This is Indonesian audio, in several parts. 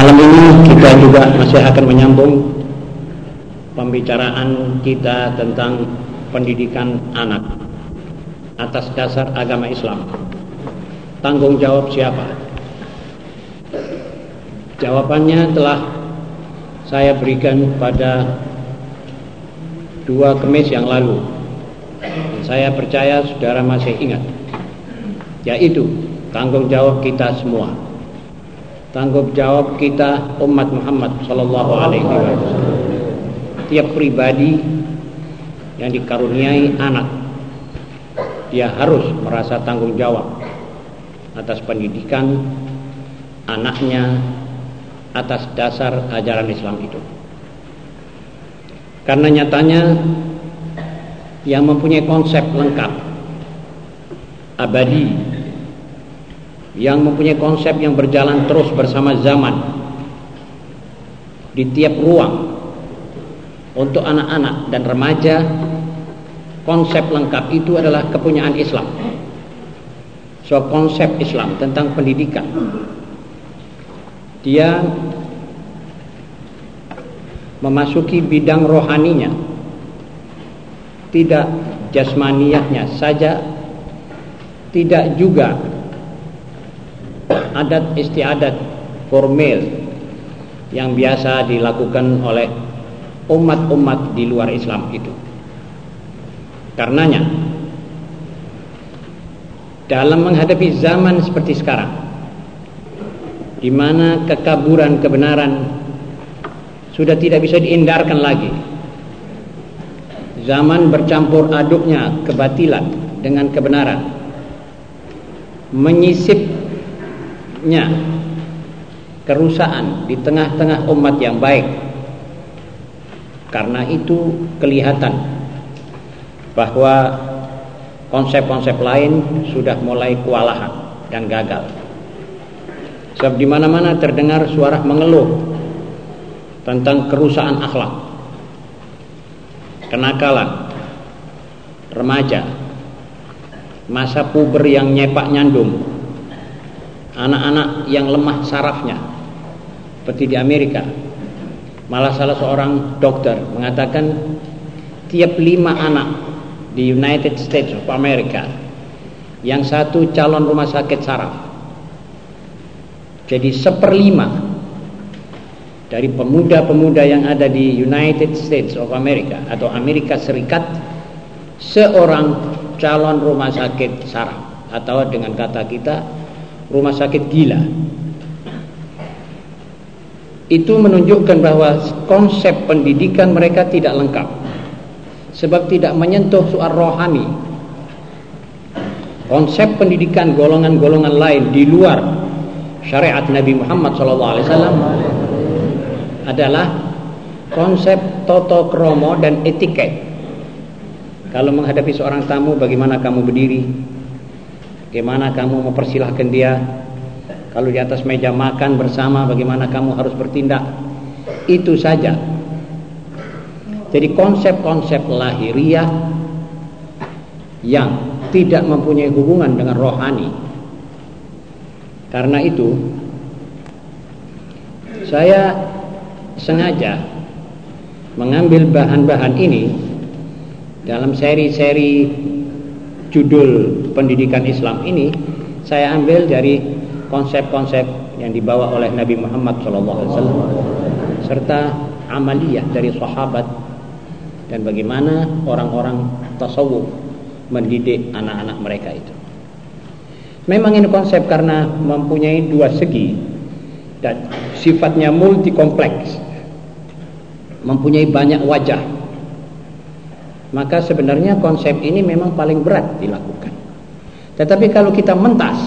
Malam ini kita juga masih akan menyambung pembicaraan kita tentang pendidikan anak atas dasar agama Islam. Tanggung jawab siapa? Jawabannya telah saya berikan pada dua kemis yang lalu. Saya percaya saudara masih ingat. Yaitu tanggung jawab kita semua tanggung jawab kita umat Muhammad sallallahu alaihi wasallam. Tiap pribadi yang dikaruniai anak dia harus merasa tanggung jawab atas pendidikan anaknya atas dasar ajaran Islam itu. Karena nyatanya yang mempunyai konsep lengkap abadi yang mempunyai konsep yang berjalan terus bersama zaman. Di tiap ruang untuk anak-anak dan remaja konsep lengkap itu adalah kepunyaan Islam. So konsep Islam tentang pendidikan. Dia memasuki bidang rohaninya. Tidak jasmaniyahnya saja tidak juga adat istiadat formal yang biasa dilakukan oleh umat-umat di luar Islam itu. Karenanya dalam menghadapi zaman seperti sekarang di mana kekaburan kebenaran sudah tidak bisa dihindarkan lagi. Zaman bercampur aduknya kebatilan dengan kebenaran menyisip nya kerusakan di tengah-tengah umat yang baik. Karena itu kelihatan bahwa konsep-konsep lain sudah mulai kewalahan dan gagal. Sebab di mana-mana terdengar suara mengeluh tentang kerusakan akhlak, kenakalan, remaja, masa puber yang nyepak nyandung, anak-anak yang lemah sarafnya. Seperti di Amerika. Malah salah seorang dokter mengatakan tiap lima anak di United States of America yang satu calon rumah sakit saraf jadi seperlima dari pemuda-pemuda yang ada di United States of America atau Amerika Serikat seorang calon rumah sakit saraf. Atau dengan kata kita rumah sakit gila. Itu menunjukkan bahwa konsep pendidikan mereka tidak lengkap. Sebab tidak menyentuh soal rohani. Konsep pendidikan golongan-golongan lain di luar syariat Nabi Muhammad SAW adalah konsep toto kromo dan etiket. Kalau menghadapi seorang tamu, bagaimana kamu berdiri? Bagaimana kamu mempersilahkan dia? Kalau di atas meja makan bersama Bagaimana kamu harus bertindak? Itu saja. Jadi konsep-konsep lahiriah Yang tidak mempunyai hubungan dengan rohani. Karena itu Saya sengaja Mengambil bahan-bahan ini Dalam seri-seri judul pendidikan Islam ini saya ambil dari konsep-konsep yang dibawa oleh Nabi Muhammad SAW serta amaliyah dari sahabat dan bagaimana orang-orang tasawuf mendidik anak-anak mereka itu. Memang ini konsep karena mempunyai dua segi dan sifatnya multi kompleks. Mempunyai banyak wajah maka sebenarnya konsep ini memang paling berat dilakukan. Tetapi kalau kita mentas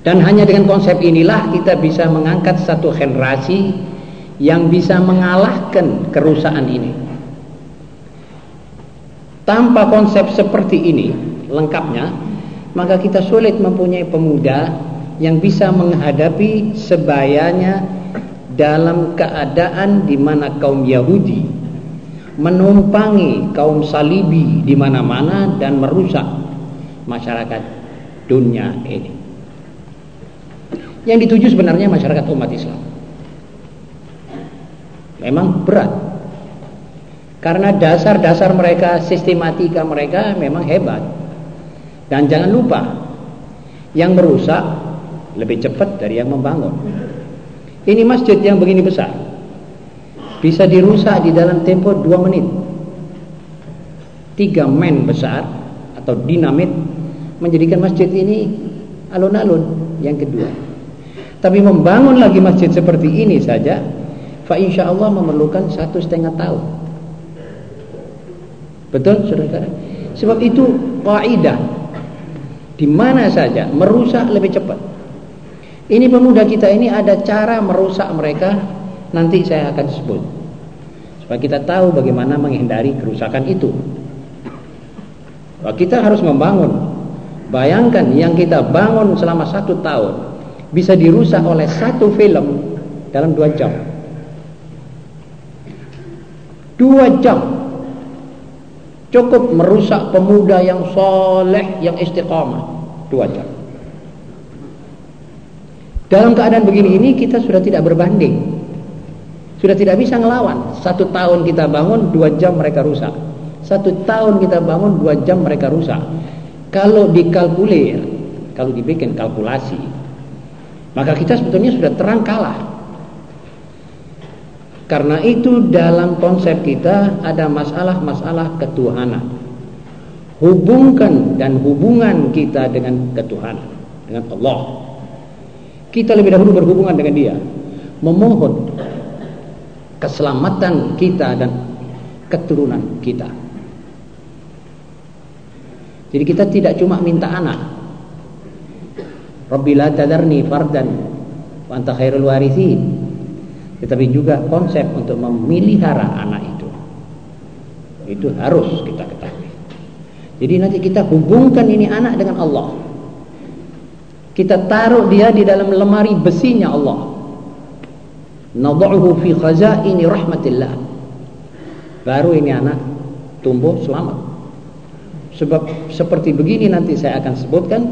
dan hanya dengan konsep inilah kita bisa mengangkat satu generasi yang bisa mengalahkan kerusakan ini. Tanpa konsep seperti ini lengkapnya, maka kita sulit mempunyai pemuda yang bisa menghadapi sebayanya dalam keadaan di mana kaum Yahudi menumpangi kaum salibi di mana-mana dan merusak masyarakat dunia ini. Yang dituju sebenarnya masyarakat umat Islam. Memang berat. Karena dasar-dasar mereka, sistematika mereka memang hebat. Dan jangan lupa, yang merusak lebih cepat dari yang membangun. Ini masjid yang begini besar. Bisa dirusak di dalam tempo 2 menit. Tiga men besar atau dinamit menjadikan masjid ini alun-alun yang kedua. Tapi membangun lagi masjid seperti ini saja, fa insya Allah memerlukan satu setengah tahun. Betul, saudara-saudara? Sebab itu kaidah di mana saja merusak lebih cepat. Ini pemuda kita ini ada cara merusak mereka nanti saya akan sebut. Supaya kita tahu bagaimana menghindari kerusakan itu. Kita harus membangun. Bayangkan yang kita bangun selama satu tahun bisa dirusak oleh satu film dalam dua jam. Dua jam cukup merusak pemuda yang soleh, yang istiqamah. Dua jam. Dalam keadaan begini ini kita sudah tidak berbanding. Sudah tidak bisa ngelawan. Satu tahun kita bangun, dua jam mereka rusak. Satu tahun kita bangun, dua jam mereka rusak. Kalau dikalkulir, kalau dibikin kalkulasi, maka kita sebetulnya sudah terang kalah. Karena itu dalam konsep kita ada masalah-masalah ketuhanan. Hubungkan dan hubungan kita dengan ketuhanan, dengan Allah. Kita lebih dahulu berhubungan dengan dia. Memohon keselamatan kita dan keturunan kita. Jadi kita tidak cuma minta anak. Rabbila tadarni fardan wa anta khairul warithin. Tetapi juga konsep untuk memelihara anak itu. Itu harus kita ketahui. Jadi nanti kita hubungkan ini anak dengan Allah. Kita taruh dia di dalam lemari besinya Allah. Nad'uhu fi khazaini rahmatillah. Baru ini anak tumbuh selamat. Sebab seperti begini nanti saya akan sebutkan,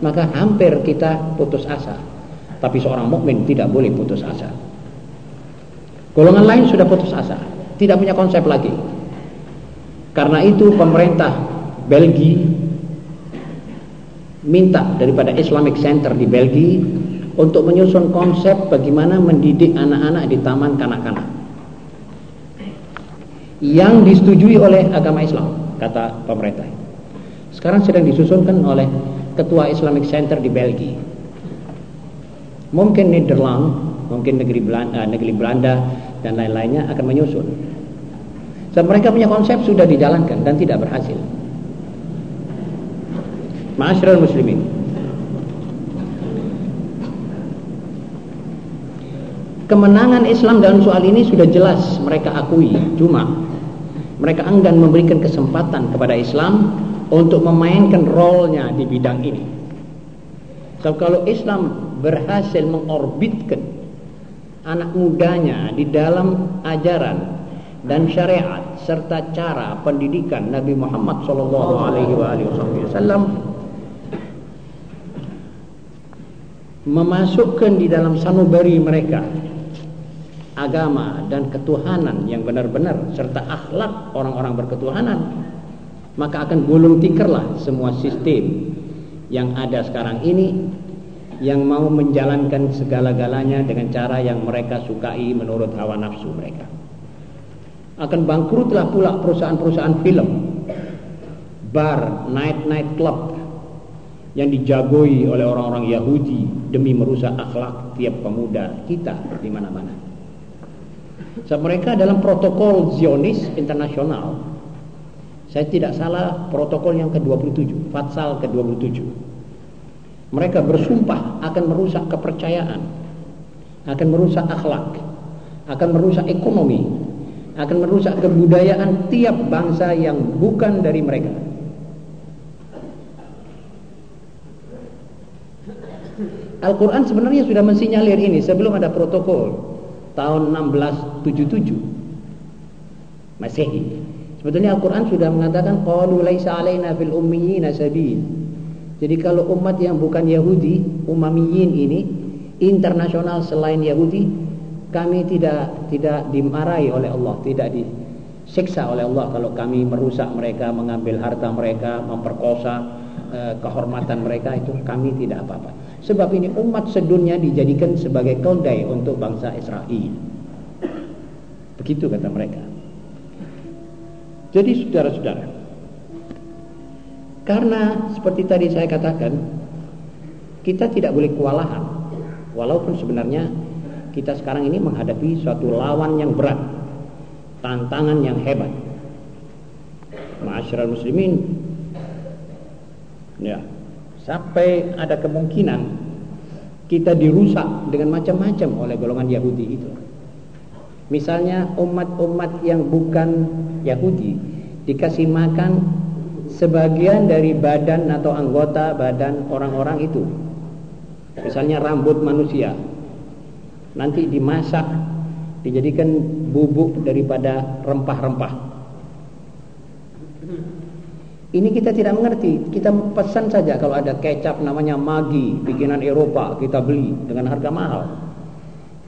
maka hampir kita putus asa. Tapi seorang mukmin tidak boleh putus asa. Golongan lain sudah putus asa, tidak punya konsep lagi. Karena itu pemerintah Belgia minta daripada Islamic Center di Belgia untuk menyusun konsep bagaimana mendidik anak-anak di taman kanak-kanak. Yang disetujui oleh agama Islam kata pemerintah. Sekarang sedang disusunkan oleh ketua Islamic Center di Belgia mungkin Nederland mungkin negeri Belanda, eh, negeri Belanda dan lain-lainnya akan menyusun. So, mereka punya konsep sudah dijalankan dan tidak berhasil. Ma'asyiral muslimin. Kemenangan Islam dalam soal ini sudah jelas mereka akui. Cuma mereka enggan memberikan kesempatan kepada Islam untuk memainkan role-nya di bidang ini. So, kalau Islam berhasil mengorbitkan anak mudanya di dalam ajaran dan syariat serta cara pendidikan Nabi Muhammad wasallam memasukkan di dalam sanubari mereka agama dan ketuhanan yang benar-benar serta akhlak orang-orang berketuhanan maka akan gulung tikerlah semua sistem yang ada sekarang ini yang mau menjalankan segala-galanya dengan cara yang mereka sukai menurut hawa nafsu mereka akan bangkrutlah pula perusahaan-perusahaan film bar, night-night club yang dijagoi oleh orang-orang Yahudi demi merusak akhlak tiap pemuda kita di mana-mana. So, mereka dalam protokol Zionis internasional, saya tidak salah protokol yang ke-27, Fatsal ke-27. Mereka bersumpah akan merusak kepercayaan, akan merusak akhlak, akan merusak ekonomi, akan merusak kebudayaan tiap bangsa yang bukan dari mereka. Al-Quran sebenarnya sudah mensinyalir ini sebelum ada protokol tahun 1677 Masehi. Sebetulnya Al-Quran sudah mengatakan qalu laisa alaina fil ummiyina sabil. Jadi kalau umat yang bukan Yahudi, umamiyin ini internasional selain Yahudi kami tidak tidak dimarahi oleh Allah, tidak disiksa oleh Allah kalau kami merusak mereka, mengambil harta mereka, memperkosa eh, kehormatan mereka itu kami tidak apa-apa. Sebab ini umat sedunia dijadikan sebagai keldai untuk bangsa Israel. Begitu kata mereka. Jadi saudara-saudara, karena seperti tadi saya katakan, kita tidak boleh kewalahan. Walaupun sebenarnya kita sekarang ini menghadapi suatu lawan yang berat, tantangan yang hebat. Ma'asyiral muslimin, ya, sampai ada kemungkinan kita dirusak dengan macam-macam oleh golongan Yahudi itu. Misalnya umat-umat yang bukan Yahudi dikasih makan sebagian dari badan atau anggota badan orang-orang itu. Misalnya rambut manusia nanti dimasak dijadikan bubuk daripada rempah-rempah ini kita tidak mengerti. Kita pesan saja kalau ada kecap namanya magi bikinan Eropa kita beli dengan harga mahal.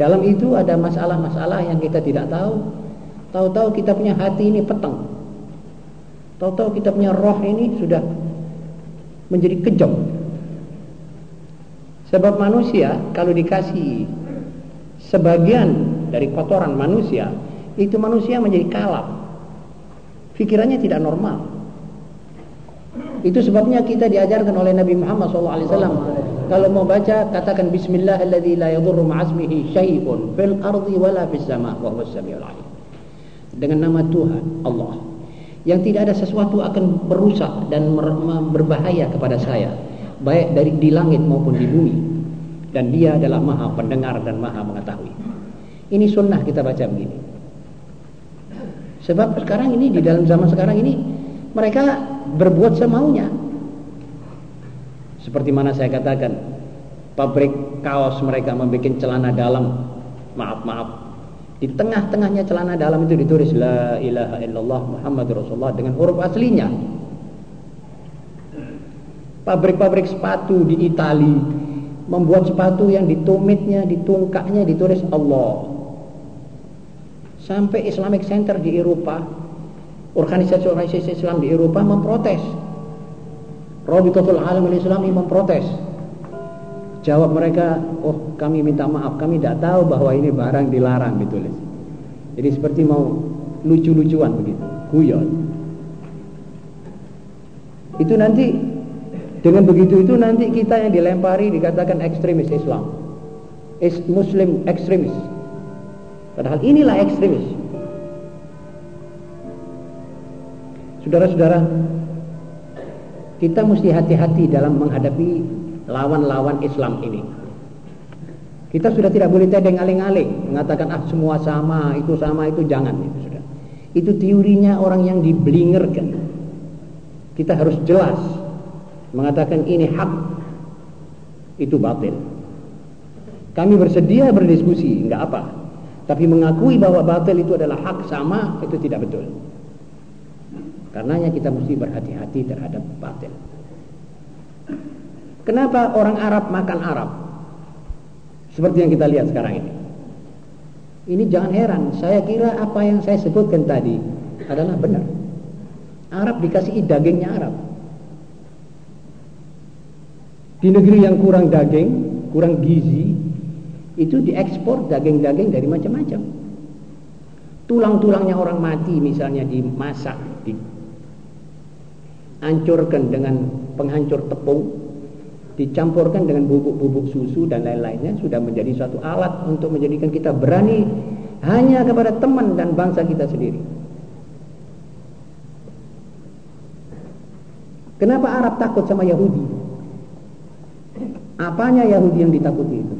Dalam itu ada masalah-masalah yang kita tidak tahu. Tahu-tahu kita punya hati ini peteng tahu-tahu kita punya roh ini sudah menjadi kejam. Sebab manusia kalau dikasih sebagian dari kotoran manusia itu manusia menjadi kalap. Pikirannya tidak normal itu sebabnya kita diajarkan oleh Nabi Muhammad SAW kalau mau baca katakan Bismillah alladhi la yadurru ma'asmihi syai'un fil ardi wala fis sama wa huwa samiul alim. Dengan nama Tuhan Allah yang tidak ada sesuatu akan merusak dan berbahaya kepada saya baik dari di langit maupun di bumi. Dan dia adalah maha pendengar dan maha mengetahui. Ini sunnah kita baca begini. Sebab sekarang ini di dalam zaman sekarang ini mereka berbuat semaunya. Seperti mana saya katakan pabrik kaos mereka membuat celana dalam. Maaf maaf. Di tengah-tengahnya celana dalam itu ditulis la ilaha illallah Muhammad Rasulullah dengan huruf aslinya. Pabrik-pabrik sepatu di Italia membuat sepatu yang ditumitnya, ditungkaknya ditulis Allah. Sampai Islamic Center di Eropa, organisasi-organisasi Islam di Eropa memprotes. Rabitatul Alam Islami memprotes. Jawab mereka, oh kami minta maaf, kami tidak tahu bahwa ini barang dilarang ditulis. Jadi seperti mau lucu-lucuan begitu, guyon. Itu nanti dengan begitu itu nanti kita yang dilempari dikatakan ekstremis Islam. Is Muslim ekstremis. Padahal inilah ekstremis. Saudara-saudara, kita mesti hati-hati dalam menghadapi lawan-lawan Islam ini. Kita sudah tidak boleh tedeng aling-aling mengatakan ah semua sama, itu sama, itu jangan itu sudah. Itu teorinya orang yang diblingerkan. Kita harus jelas mengatakan ini hak itu batil. Kami bersedia berdiskusi, enggak apa. Tapi mengakui bahwa batil itu adalah hak sama itu tidak betul. Karenanya kita mesti berhati-hati terhadap batil. Kenapa orang Arab makan Arab? Seperti yang kita lihat sekarang ini. Ini jangan heran, saya kira apa yang saya sebutkan tadi adalah benar. Arab dikasih dagingnya Arab. Di negeri yang kurang daging, kurang gizi, itu diekspor daging-daging dari macam-macam. Tulang-tulangnya orang mati misalnya dimasak, dihancurkan dengan penghancur tepung, dicampurkan dengan bubuk-bubuk susu dan lain-lainnya sudah menjadi suatu alat untuk menjadikan kita berani hanya kepada teman dan bangsa kita sendiri. Kenapa Arab takut sama Yahudi? Apanya Yahudi yang ditakuti itu?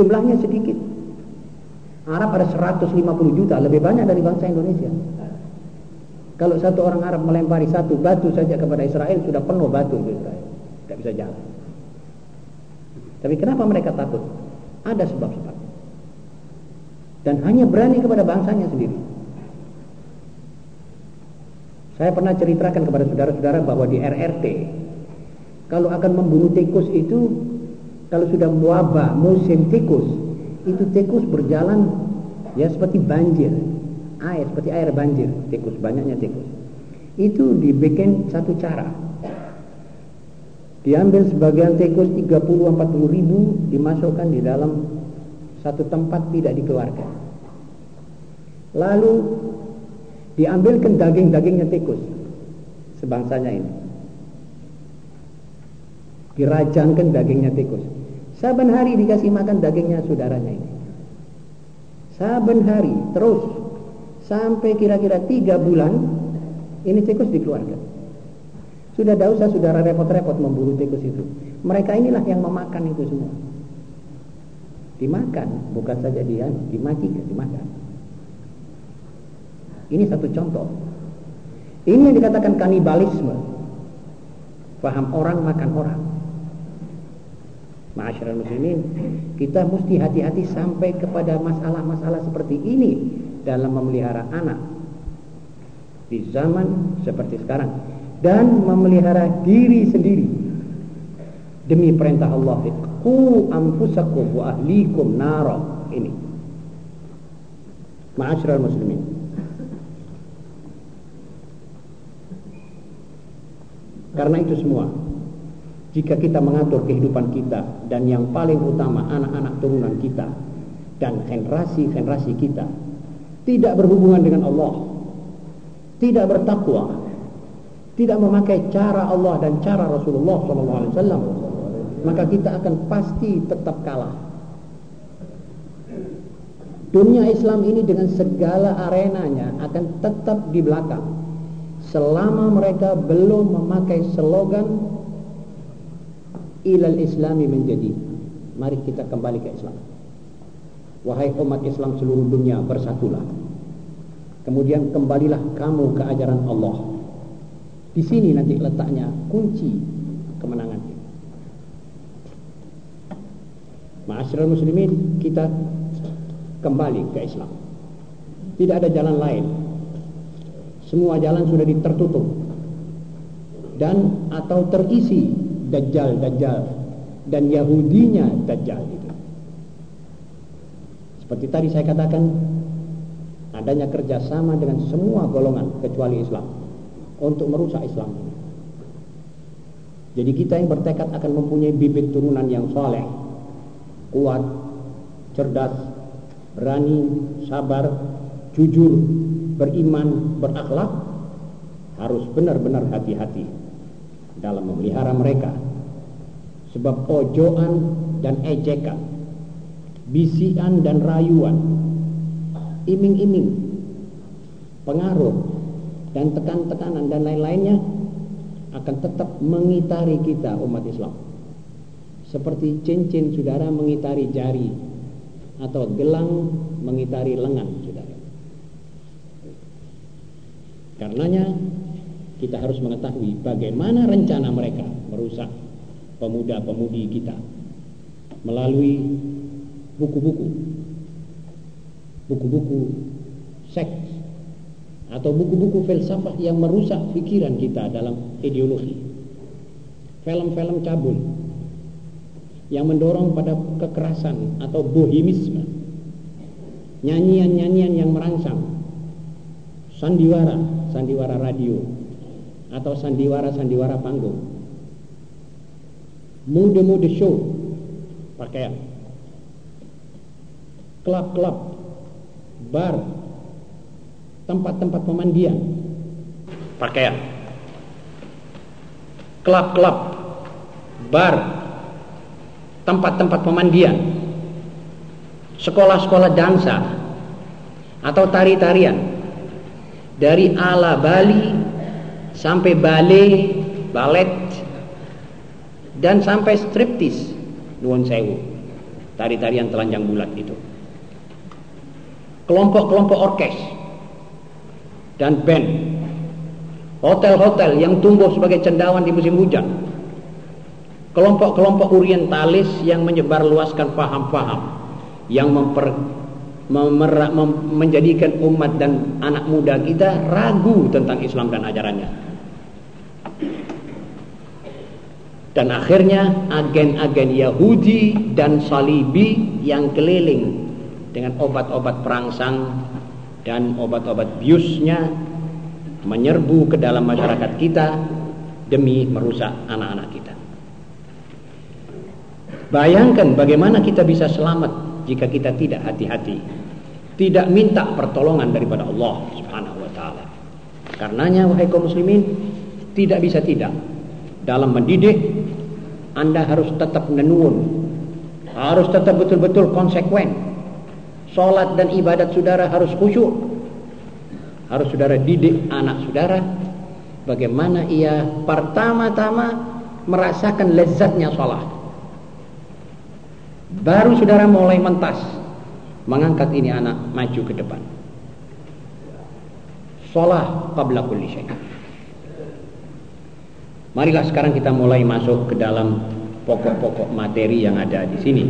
Jumlahnya sedikit. Arab ada 150 juta, lebih banyak dari bangsa Indonesia. Kalau satu orang Arab melempari satu batu saja kepada Israel, sudah penuh batu di Israel. Tidak bisa jalan. Tapi kenapa mereka takut? Ada sebab-sebab. Dan hanya berani kepada bangsanya sendiri. Saya pernah ceritakan kepada saudara-saudara bahwa di RRT kalau akan membunuh tikus itu kalau sudah wabah musim tikus itu tikus berjalan ya seperti banjir air seperti air banjir tikus banyaknya tikus. Itu dibikin satu cara. Diambil sebagian tikus 30-40 ribu dimasukkan di dalam satu tempat tidak dikeluarkan. Lalu diambilkan daging-dagingnya tikus sebangsanya ini. Dirajangkan dagingnya tikus. Saban hari dikasih makan dagingnya saudaranya ini. Saban hari terus sampai kira-kira tiga bulan ini tikus dikeluarkan. Sudah tidak usah saudara repot-repot memburu tikus itu. Mereka inilah yang memakan itu semua. Dimakan, bukan saja dia dimatikan, dimakan. Ini satu contoh. Ini yang dikatakan kanibalisme. Faham orang makan orang. Ma'asyiral muslimin, kita mesti hati-hati sampai kepada masalah-masalah seperti ini dalam memelihara anak di zaman seperti sekarang dan memelihara diri sendiri. Demi perintah Allah ku anfusakum wa ahlikum nara. Ini. Ma'asyiral muslimin. Karena itu semua jika kita mengatur kehidupan kita dan yang paling utama anak-anak turunan kita dan generasi-generasi kita tidak berhubungan dengan Allah, tidak bertakwa, tidak memakai cara Allah dan cara Rasulullah SAW, maka kita akan pasti tetap kalah. Dunia Islam ini dengan segala arenanya akan tetap di belakang selama mereka belum memakai slogan ilal islami menjadi mari kita kembali ke Islam wahai umat Islam seluruh dunia bersatulah. Kemudian kembalilah kamu ke ajaran Allah. Di sini nanti letaknya kunci kemenangan Ma'asyiral muslimin kita kembali ke Islam. Tidak ada jalan lain. Semua jalan sudah ditertutup. Dan atau terisi Dajjal Dajjal dan Yahudinya Dajjal. Seperti tadi saya katakan adanya kerjasama dengan semua golongan kecuali Islam untuk merusak Islam. Jadi kita yang bertekad akan mempunyai bibit turunan yang soleh, kuat, cerdas, berani, sabar, jujur, beriman, berakhlak, harus benar-benar hati-hati dalam memelihara mereka sebab ojoan dan ejekan bisian dan rayuan iming-iming pengaruh dan tekan-tekanan dan lain-lainnya akan tetap mengitari kita umat Islam. Seperti cincin saudara mengitari jari atau gelang mengitari lengan saudara. Karenanya kita harus mengetahui bagaimana rencana mereka merusak pemuda-pemudi kita melalui buku-buku buku-buku seks atau buku-buku filsafat yang merusak pikiran kita dalam ideologi film-film cabul yang mendorong pada kekerasan atau bohemisme nyanyian-nyanyian yang merangsang sandiwara sandiwara radio atau sandiwara-sandiwara panggung. Mode-mode show pakaian. Klub-klub, bar, tempat-tempat pemandian. Pakaian. Klub-klub, bar, tempat-tempat pemandian, sekolah-sekolah dansa atau tari-tarian. Dari ala Bali sampai ballet, balet dan sampai striptis. Nuwun sewu. Tari-tarian telanjang bulat itu kelompok-kelompok orkes dan band hotel-hotel yang tumbuh sebagai cendawan di musim hujan kelompok-kelompok orientalis yang menyebarluaskan paham-paham yang memper, memer, mem, menjadikan umat dan anak muda kita ragu tentang Islam dan ajarannya. Dan akhirnya agen-agen Yahudi dan Salibi yang keliling dengan obat-obat perangsang dan obat-obat biusnya menyerbu ke dalam masyarakat kita demi merusak anak-anak kita. Bayangkan bagaimana kita bisa selamat jika kita tidak hati-hati. Tidak minta pertolongan daripada Allah Subhanahu wa taala. Karenanya wahai kaum muslimin, tidak bisa tidak dalam mendidik Anda harus tetap menenun. Harus tetap betul-betul konsekuen. Salat dan ibadat saudara harus khusyuk. Harus saudara didik anak saudara bagaimana ia pertama-tama merasakan lezatnya salat. Baru saudara mulai mentas mengangkat ini anak maju ke depan. Salah qabla kulli syai. Marilah sekarang kita mulai masuk ke dalam pokok-pokok materi yang ada di sini.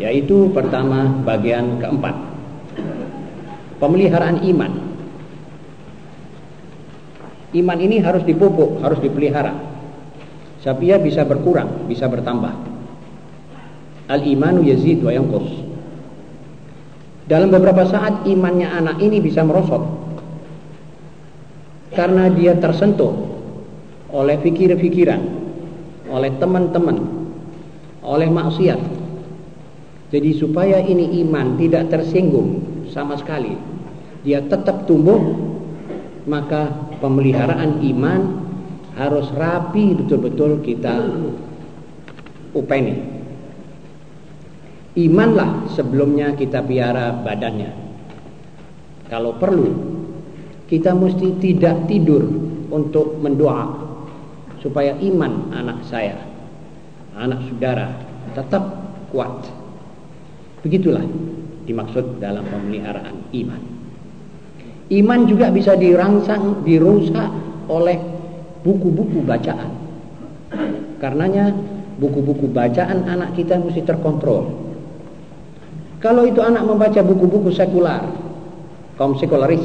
Yaitu pertama bagian keempat. Pemeliharaan iman. Iman ini harus dipupuk, harus dipelihara. Supaya bisa berkurang, bisa bertambah. Al-imanu yazid wa yanqus. Dalam beberapa saat imannya anak ini bisa merosot karena dia tersentuh oleh pikiran-pikiran, oleh teman-teman, oleh maksiat. Jadi supaya ini iman tidak tersinggung sama sekali, dia tetap tumbuh, maka pemeliharaan iman harus rapi betul-betul kita upeni. Imanlah sebelumnya kita piara badannya. Kalau perlu, kita mesti tidak tidur untuk mendoa supaya iman anak saya, anak saudara tetap kuat. Begitulah dimaksud dalam pemeliharaan iman. Iman juga bisa dirangsang, dirusak oleh buku-buku bacaan. Karenanya buku-buku bacaan anak kita mesti terkontrol kalau itu anak membaca buku-buku sekular, kaum sekularis,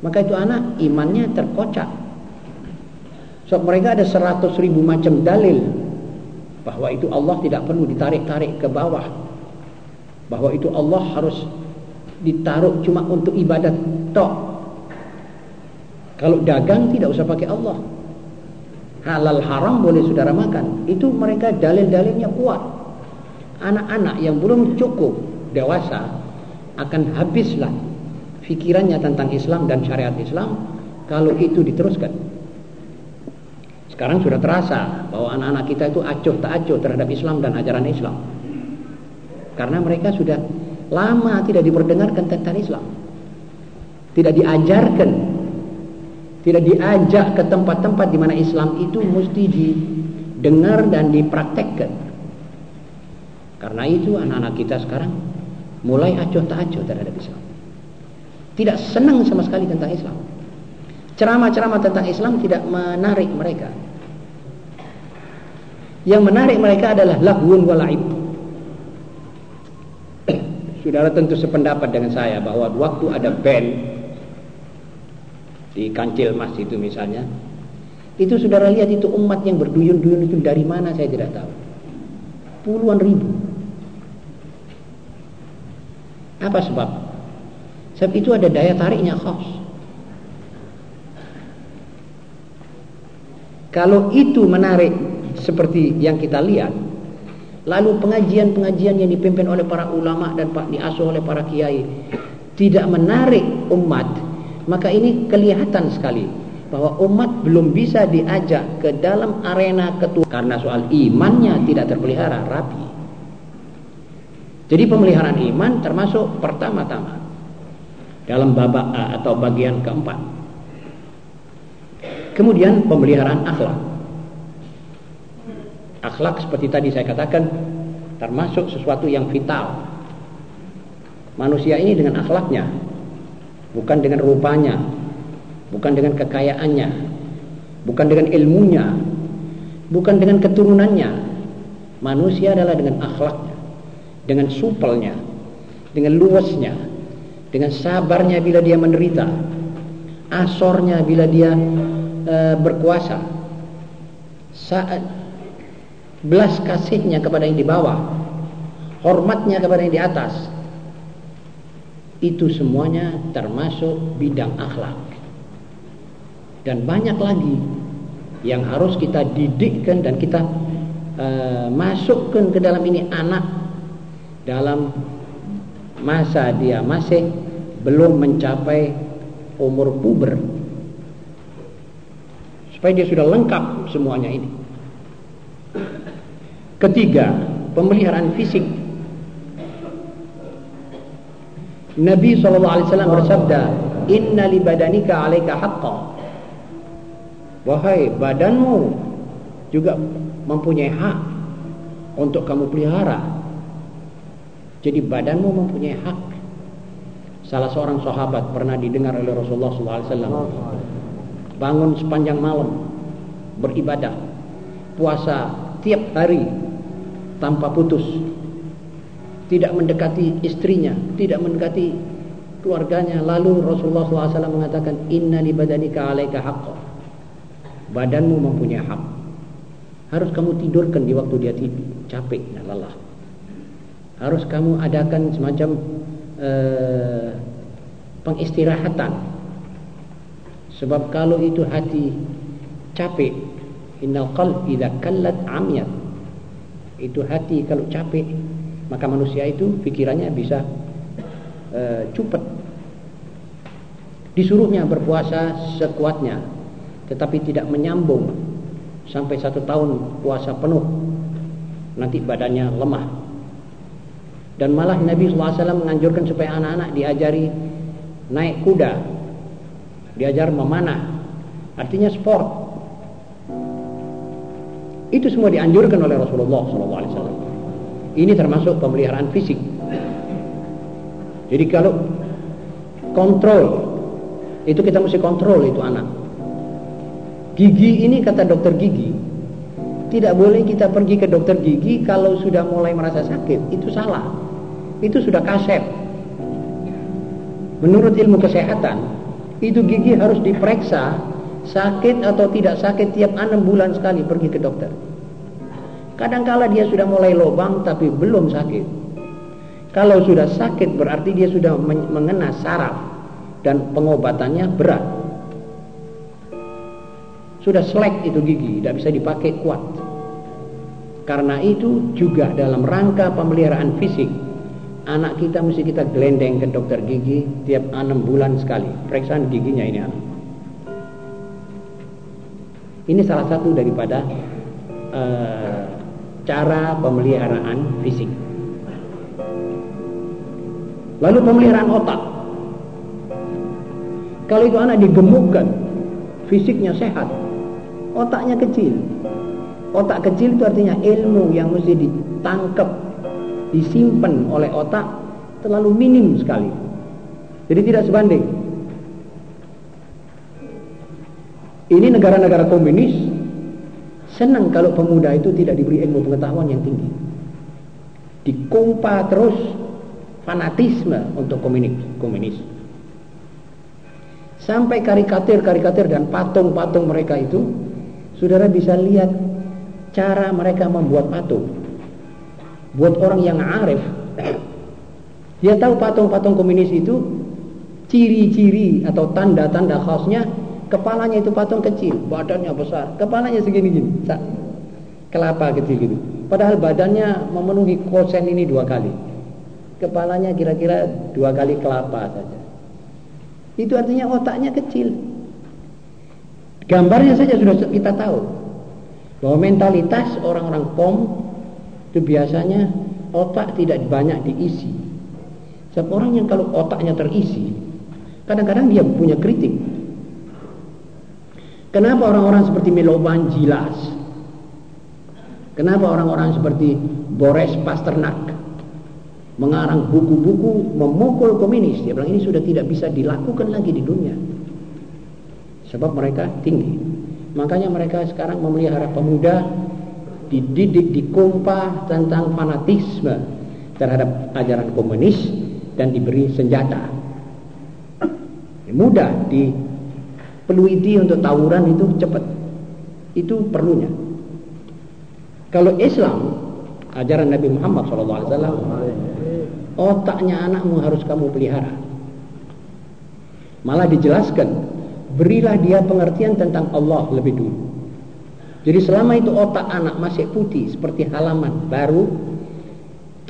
maka itu anak imannya terkocak. So mereka ada seratus ribu macam dalil bahwa itu Allah tidak perlu ditarik-tarik ke bawah. Bahwa itu Allah harus ditaruh cuma untuk ibadat tok. Kalau dagang tidak usah pakai Allah. Halal haram boleh saudara makan. Itu mereka dalil-dalilnya kuat anak-anak yang belum cukup dewasa akan habislah fikirannya tentang Islam dan syariat Islam kalau itu diteruskan. Sekarang sudah terasa bahwa anak-anak kita itu acuh tak acuh terhadap Islam dan ajaran Islam. Karena mereka sudah lama tidak diperdengarkan tentang Islam. Tidak diajarkan. Tidak diajak ke tempat-tempat di mana Islam itu mesti didengar dan dipraktekkan. Karena itu anak-anak kita sekarang mulai acuh tak acuh terhadap Islam. Tidak senang sama sekali tentang Islam. Ceramah-ceramah tentang Islam tidak menarik mereka. Yang menarik mereka adalah lahwun walaib. Saudara tentu sependapat dengan saya bahwa waktu ada band di kancil mas itu misalnya, itu saudara lihat itu umat yang berduyun-duyun itu dari mana saya tidak tahu. Puluhan ribu. Apa sebab? Sebab itu ada daya tariknya khas. Kalau itu menarik seperti yang kita lihat, lalu pengajian-pengajian yang dipimpin oleh para ulama dan pak diasuh oleh para kiai tidak menarik umat, maka ini kelihatan sekali bahwa umat belum bisa diajak ke dalam arena ketua karena soal imannya tidak terpelihara rapi. Jadi pemeliharaan iman termasuk pertama-tama dalam babak atau bagian keempat. Kemudian pemeliharaan akhlak. Akhlak seperti tadi saya katakan termasuk sesuatu yang vital. Manusia ini dengan akhlaknya, bukan dengan rupanya, bukan dengan kekayaannya, bukan dengan ilmunya, bukan dengan keturunannya. Manusia adalah dengan akhlaknya dengan supelnya, dengan luasnya, dengan sabarnya bila dia menderita, asornya bila dia e, berkuasa, saat belas kasihnya kepada yang di bawah, hormatnya kepada yang di atas. Itu semuanya termasuk bidang akhlak. Dan banyak lagi yang harus kita didikkan dan kita uh, masukkan ke dalam ini anak dalam masa dia masih belum mencapai umur puber supaya dia sudah lengkap semuanya ini ketiga pemeliharaan fisik. Nabi SAW bersabda inna li badanika alaika haqqa. Wahai badanmu juga mempunyai hak untuk kamu pelihara. Jadi badanmu mempunyai hak. Salah seorang sahabat pernah didengar oleh Rasulullah SAW bangun sepanjang malam beribadah, puasa tiap hari tanpa putus, tidak mendekati istrinya, tidak mendekati keluarganya. Lalu Rasulullah SAW mengatakan, Inna li badanika alaika haqqa. Badanmu mempunyai hak. Harus kamu tidurkan di waktu dia tidur, capek dan lelah. Harus kamu adakan semacam eh, pengistirahatan sebab kalau itu hati capek innal qalb idza kallat amyat itu hati kalau capek maka manusia itu pikirannya bisa uh, cupet. Disuruhnya berpuasa sekuatnya tetapi tidak menyambung sampai satu tahun puasa penuh nanti badannya lemah. Dan malah Nabi SAW menganjurkan supaya anak-anak diajari naik kuda, diajar memanah, artinya sport. Itu semua dianjurkan oleh Rasulullah SAW. Ini termasuk pemeliharaan fisik. Jadi kalau kontrol, itu kita mesti kontrol itu anak. Gigi ini kata dokter gigi, tidak boleh kita pergi ke dokter gigi kalau sudah mulai merasa sakit. Itu salah itu sudah kaset. Menurut ilmu kesehatan, itu gigi harus diperiksa sakit atau tidak sakit tiap enam bulan sekali pergi ke dokter. Kadangkala dia sudah mulai lubang tapi belum sakit. Kalau sudah sakit berarti dia sudah mengena saraf dan pengobatannya berat. Sudah selek itu gigi, tidak bisa dipakai kuat. Karena itu juga dalam rangka pemeliharaan fisik anak kita mesti kita gelendeng ke dokter gigi tiap enam bulan sekali periksaan giginya ini anak ini salah satu daripada uh, cara pemeliharaan fisik lalu pemeliharaan otak kalau itu anak digemukkan fisiknya sehat otaknya kecil otak kecil itu artinya ilmu yang mesti ditangkap disimpan oleh otak terlalu minim sekali. Jadi tidak sebanding. Ini negara-negara komunis senang kalau pemuda itu tidak diberi ilmu pengetahuan yang tinggi. Dikompa terus fanatisme untuk komunis. komunis. Sampai karikatir-karikatir dan patung-patung mereka itu, saudara bisa lihat cara mereka membuat patung buat orang yang arif dia tahu patung-patung komunis itu ciri-ciri atau tanda-tanda khasnya kepalanya itu patung kecil badannya besar. Kepalanya segini-gini kelapa kecil gitu. Padahal badannya memenuhi kosen ini dua kali. Kepalanya kira-kira dua kali kelapa saja. Itu artinya otaknya kecil. Gambarnya saja sudah kita tahu. Bahwa mentalitas orang-orang kom itu biasanya otak tidak banyak diisi. Sebab orang yang kalau otaknya terisi, kadang-kadang dia punya kritik. Kenapa orang-orang seperti Milovan Jilas? Kenapa orang-orang seperti Boris Pasternak mengarang buku-buku memukul komunis? Dia bilang ini sudah tidak bisa dilakukan lagi di dunia. Sebab mereka tinggi. Makanya mereka sekarang memelihara pemuda dididik dikompa tentang fanatisme terhadap ajaran komunis dan diberi senjata mudah dipeluiti untuk tawuran itu cepat itu perlunya Kalau Islam, ajaran Nabi Muhammad SAW, otaknya anakmu harus kamu pelihara. Malah dijelaskan, berilah dia pengertian tentang Allah lebih dulu. Jadi selama itu otak anak masih putih seperti halaman baru,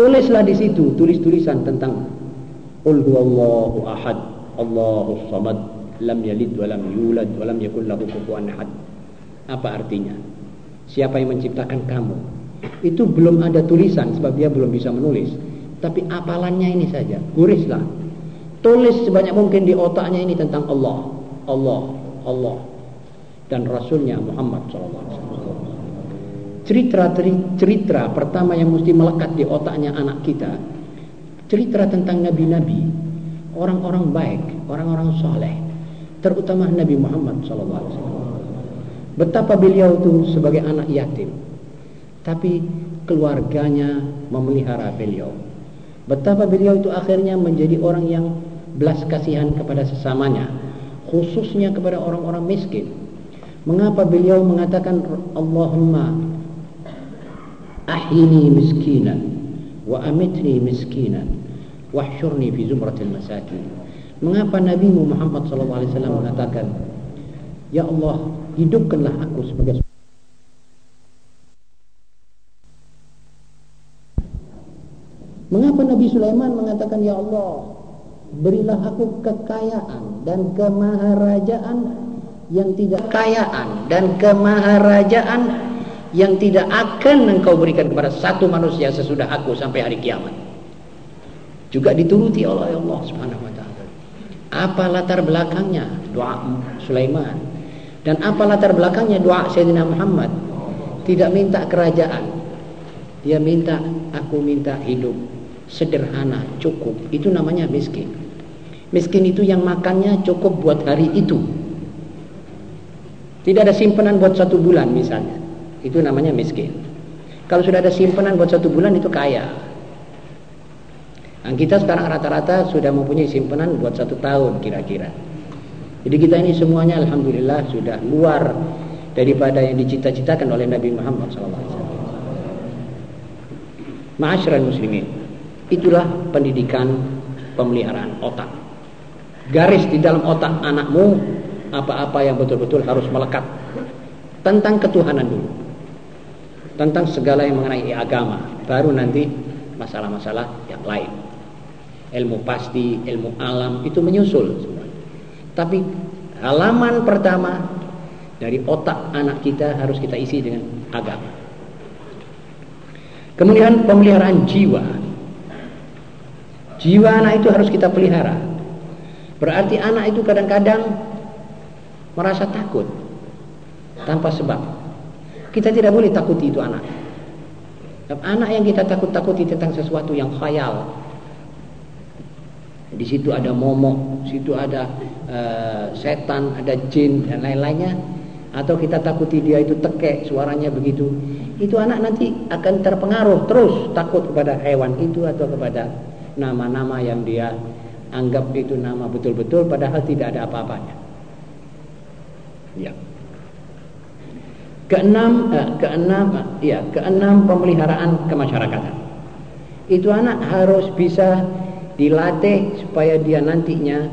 tulislah di situ tulis-tulisan tentang Qul huwallahu ahad, Allahu samad, lam yalid wa lam yulad wa lam yakul lahu kufuwan ahad. Apa artinya? Siapa yang menciptakan kamu? Itu belum ada tulisan sebab dia belum bisa menulis. Tapi apalannya ini saja, gurislah. Tulis sebanyak mungkin di otaknya ini tentang Allah, Allah, Allah dan Rasulnya Muhammad SAW. Cerita cerita pertama yang mesti melekat di otaknya anak kita, cerita tentang nabi-nabi, orang-orang baik, orang-orang soleh, terutama Nabi Muhammad SAW. Betapa beliau itu sebagai anak yatim, tapi keluarganya memelihara beliau. Betapa beliau itu akhirnya menjadi orang yang belas kasihan kepada sesamanya, khususnya kepada orang-orang miskin. Mengapa beliau mengatakan Allahumma ahyini miskinan wa amitni miskinan wahsyurni fi zumratil masakin. Mengapa Nabi Muhammad SAW mengatakan Ya Allah hidupkanlah aku sebagai Mengapa Nabi Sulaiman mengatakan Ya Allah berilah aku kekayaan dan kemaharajaan yang tidak kekayaan dan kemaharajaan yang tidak akan engkau berikan kepada satu manusia sesudah aku sampai hari kiamat. Juga dituruti oleh Allah Subhanahu wa taala. Apa latar belakangnya doa Sulaiman? Dan apa latar belakangnya doa Sayyidina Muhammad? Tidak minta kerajaan. Dia minta aku minta hidup sederhana, cukup. Itu namanya miskin. Miskin itu yang makannya cukup buat hari itu tidak ada simpanan buat satu bulan misalnya. Itu namanya miskin. Kalau sudah ada simpanan buat satu bulan itu kaya. Nah, kita sekarang rata-rata sudah mempunyai simpanan buat satu tahun kira-kira. Jadi kita ini semuanya Alhamdulillah sudah luar daripada yang dicita-citakan oleh Nabi Muhammad SAW. Ma'asyiral muslimin. Itulah pendidikan pemeliharaan otak. Garis di dalam otak anakmu apa-apa yang betul-betul harus melekat tentang ketuhanan dulu tentang segala yang mengenai agama baru nanti masalah-masalah yang lain ilmu pasti ilmu alam itu menyusul semua tapi halaman pertama dari otak anak kita harus kita isi dengan agama kemudian pemeliharaan jiwa jiwa anak itu harus kita pelihara berarti anak itu kadang-kadang merasa takut tanpa sebab. Kita tidak boleh takuti itu anak. Anak yang kita takut-takuti tentang sesuatu yang khayal. Di situ ada momok, di situ ada uh, setan, ada jin dan lain-lainnya. Atau kita takuti dia itu tekek, suaranya begitu. Itu anak nanti akan terpengaruh terus takut kepada hewan itu atau kepada nama-nama yang dia anggap itu nama betul-betul padahal tidak ada apa-apanya. Ya. Keenam, eh, keenam, ya, keenam pemeliharaan kemasyarakatan. Itu anak harus bisa dilatih supaya dia nantinya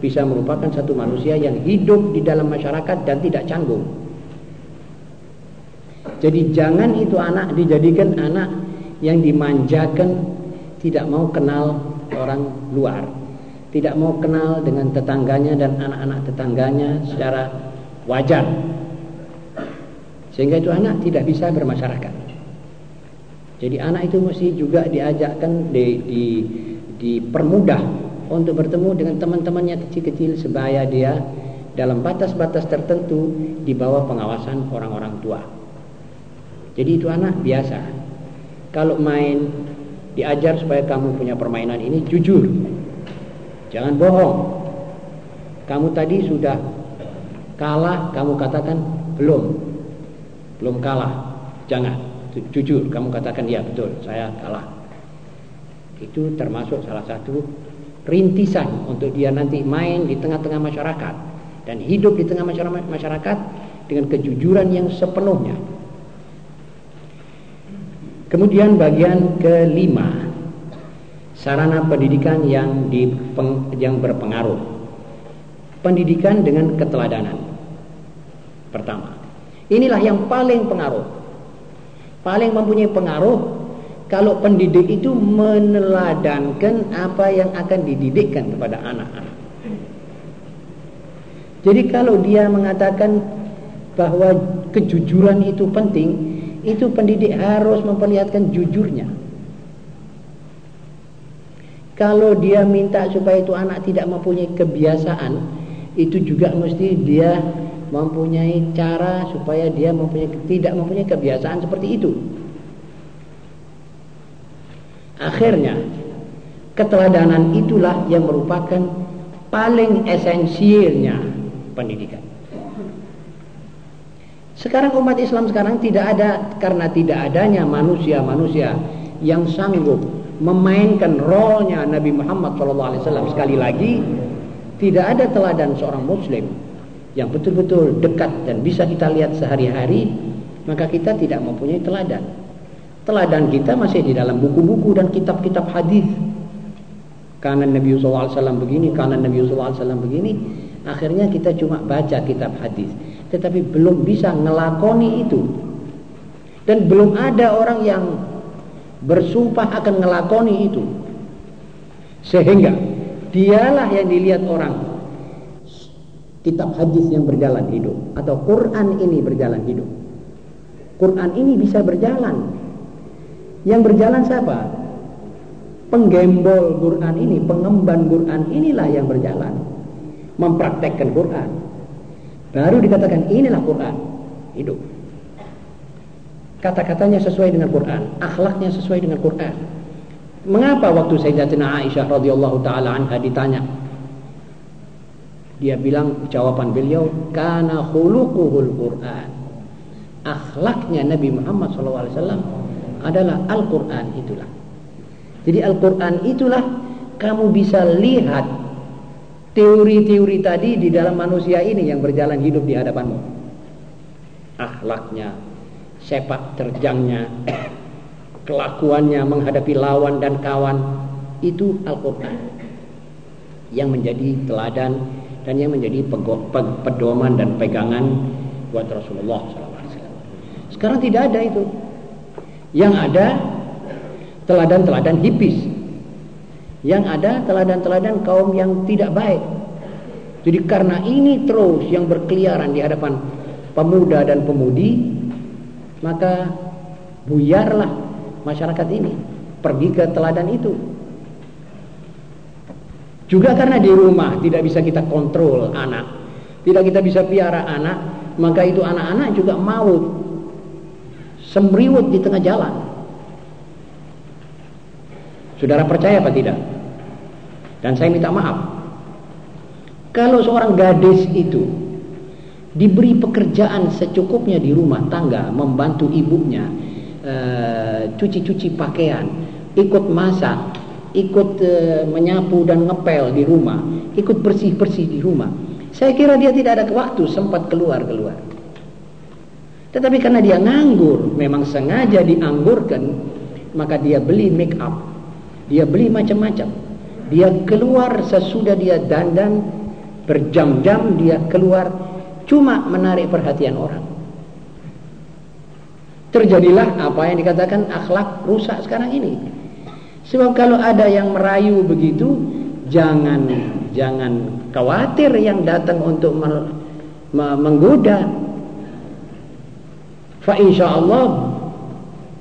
bisa merupakan satu manusia yang hidup di dalam masyarakat dan tidak canggung. Jadi jangan itu anak dijadikan anak yang dimanjakan tidak mau kenal orang luar, tidak mau kenal dengan tetangganya dan anak-anak tetangganya secara wajar sehingga itu anak tidak bisa bermasyarakat jadi anak itu mesti juga diajakkan di, di, dipermudah untuk bertemu dengan teman-temannya kecil-kecil supaya dia dalam batas-batas tertentu di bawah pengawasan orang-orang tua jadi itu anak biasa kalau main diajar supaya kamu punya permainan ini jujur jangan bohong kamu tadi sudah Kalah kamu katakan belum. Belum kalah. Jangan. Jujur kamu katakan ya betul saya kalah. Itu termasuk salah satu rintisan untuk dia nanti main di tengah-tengah masyarakat dan hidup di tengah masyarakat dengan kejujuran yang sepenuhnya. Kemudian bagian kelima, sarana pendidikan yang di, yang berpengaruh. Pendidikan dengan keteladanan. Pertama, inilah yang paling pengaruh. Paling mempunyai pengaruh kalau pendidik itu meneladankan apa yang akan dididikkan kepada anak-anak. Jadi kalau dia mengatakan bahwa kejujuran itu penting, itu pendidik harus memperlihatkan jujurnya. Kalau dia minta supaya itu anak tidak mempunyai kebiasaan, itu juga mesti dia mempunyai cara supaya dia mempunyai tidak mempunyai kebiasaan seperti itu. Akhirnya, keteladanan itulah yang merupakan paling esensialnya pendidikan. Sekarang umat Islam sekarang tidak ada karena tidak adanya manusia-manusia yang sanggup memainkan role-nya Nabi Muhammad SAW. Sekali lagi, tidak ada teladan seorang Muslim yang betul-betul dekat dan bisa kita lihat sehari-hari, maka kita tidak mempunyai teladan. Teladan kita masih di dalam buku-buku dan kitab-kitab hadis. Karena Nabi SAW begini, karena Nabi SAW begini, akhirnya kita cuma baca kitab hadis. Tetapi belum bisa ngelakoni itu. Dan belum ada orang yang bersumpah akan ngelakoni itu. Sehingga dialah yang dilihat orang. Kitab hadis yang berjalan hidup. Atau Quran ini berjalan hidup. Quran ini bisa berjalan yang berjalan siapa penggembol Quran ini pengemban Quran inilah yang berjalan mempraktekkan Quran Baru dikatakan inilah Quran. Hidup. Kata-katanya sesuai dengan Quran, akhlaknya sesuai dengan Quran. Mengapa waktu Sayyidatina Aisyah radhiyallahu taala anha ditanya? Dia bilang jawaban beliau karena khuluquhul Quran. Akhlaknya Nabi Muhammad SAW adalah Al-Quran itulah. Jadi Al-Quran itulah kamu bisa lihat teori-teori tadi di dalam manusia ini yang berjalan hidup di hadapanmu. Akhlaknya, sepak terjangnya, kelakuannya menghadapi lawan dan kawan, itu Al-Quran yang menjadi teladan dan yang menjadi pedoman dan pegangan buat Rasulullah SAW. Sekarang tidak ada itu. Yang ada teladan-teladan hipis yang ada teladan-teladan kaum yang tidak baik. Jadi karena ini terus yang berkeliaran di hadapan pemuda dan pemudi, maka buyarlah masyarakat ini pergi ke teladan itu. Juga karena di rumah tidak bisa kita kontrol anak, tidak kita bisa piara anak, maka itu anak-anak juga mau semriwut di tengah jalan. Saudara percaya apa tidak? Dan saya minta maaf. Kalau seorang gadis itu diberi pekerjaan secukupnya di rumah tangga, membantu ibunya, eh, cuci-cuci pakaian, ikut masak, ikut uh, menyapu dan ngepel di rumah, ikut bersih-bersih di rumah. Saya kira dia tidak ada waktu sempat keluar-keluar. Tetapi karena dia nganggur, memang sengaja dianggurkan, maka dia beli make up, dia beli macam-macam. Dia keluar sesudah dia dandan berjam-jam dia keluar cuma menarik perhatian orang. Terjadilah apa yang dikatakan akhlak rusak sekarang ini. Sebab kalau ada yang merayu begitu, jangan jangan khawatir yang datang untuk menggoda. Fa insya Allah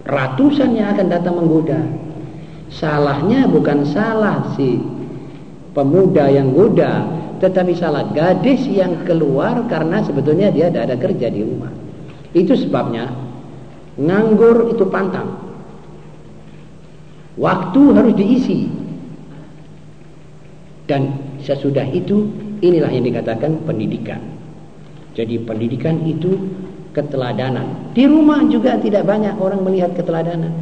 ratusan yang akan datang menggoda. Salahnya bukan salah si pemuda yang goda, tetapi salah gadis yang keluar karena sebetulnya dia tidak ada kerja di rumah. Itu sebabnya nganggur itu pantang. Waktu harus diisi. Dan sesudah itu inilah yang dikatakan pendidikan. Jadi pendidikan itu keteladanan. Di rumah juga tidak banyak orang melihat keteladanan.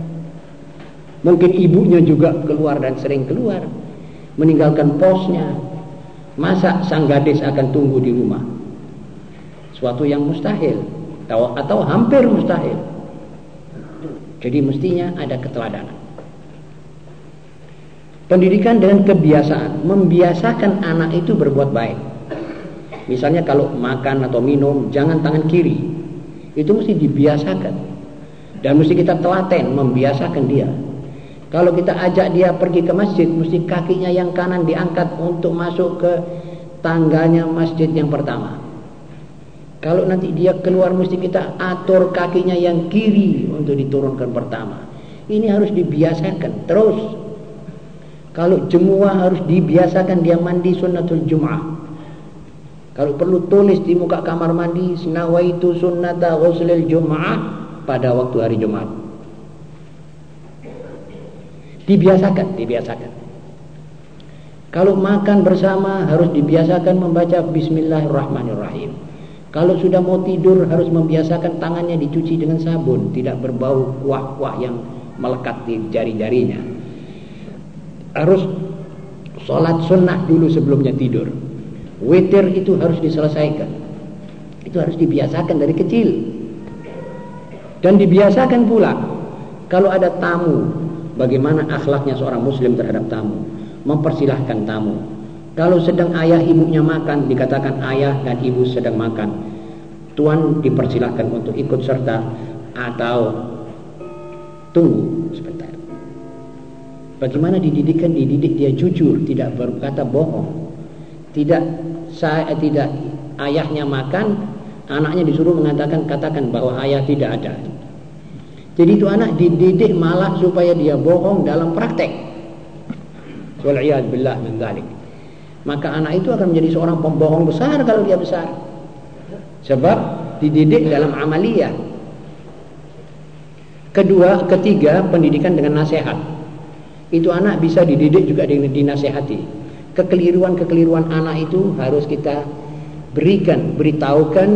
Mungkin ibunya juga keluar dan sering keluar. Meninggalkan posnya. Masa sang gadis akan tunggu di rumah? Suatu yang mustahil. Atau, atau hampir mustahil. Jadi mestinya ada keteladanan. Pendidikan dengan kebiasaan, membiasakan anak itu berbuat baik. Misalnya kalau makan atau minum, jangan tangan kiri. Itu mesti dibiasakan. Dan mesti kita telaten membiasakan dia. Kalau kita ajak dia pergi ke masjid, mesti kakinya yang kanan diangkat untuk masuk ke tangganya masjid yang pertama. Kalau nanti dia keluar mesti kita atur kakinya yang kiri untuk diturunkan pertama. Ini harus dibiasakan terus kalau jemua harus dibiasakan dia mandi sunnatul jum'ah. Kalau perlu tulis di muka kamar mandi senawaitu sunnata ghuslil jum'ah pada waktu hari Jumat. Dibiasakan, dibiasakan. Kalau makan bersama harus dibiasakan membaca bismillahirrahmanirrahim. Kalau sudah mau tidur harus membiasakan tangannya dicuci dengan sabun, tidak berbau kuah-kuah yang melekat di jari-jarinya harus sholat sunnah dulu sebelumnya tidur witir itu harus diselesaikan. Itu harus dibiasakan dari kecil. Dan dibiasakan pula kalau ada tamu bagaimana akhlaknya seorang muslim terhadap tamu? Mempersilahkan tamu. Kalau sedang ayah ibunya makan dikatakan ayah dan ibu sedang makan tuan dipersilahkan untuk ikut serta atau tunggu sebentar. Bagaimana dididikan? Dididik dia jujur, tidak berkata bohong. Tidak saya tidak ayahnya makan, anaknya disuruh mengatakan katakan bahwa ayah tidak ada. Jadi itu anak dididik malah supaya dia bohong dalam praktek. Wal'iyad billah min dhalik. Maka anak itu akan menjadi seorang pembohong besar kalau dia besar. Sebab dididik dalam amaliyah. Kedua, ketiga, pendidikan dengan nasihat itu anak bisa dididik juga dinasehati kekeliruan-kekeliruan anak itu harus kita berikan beritahukan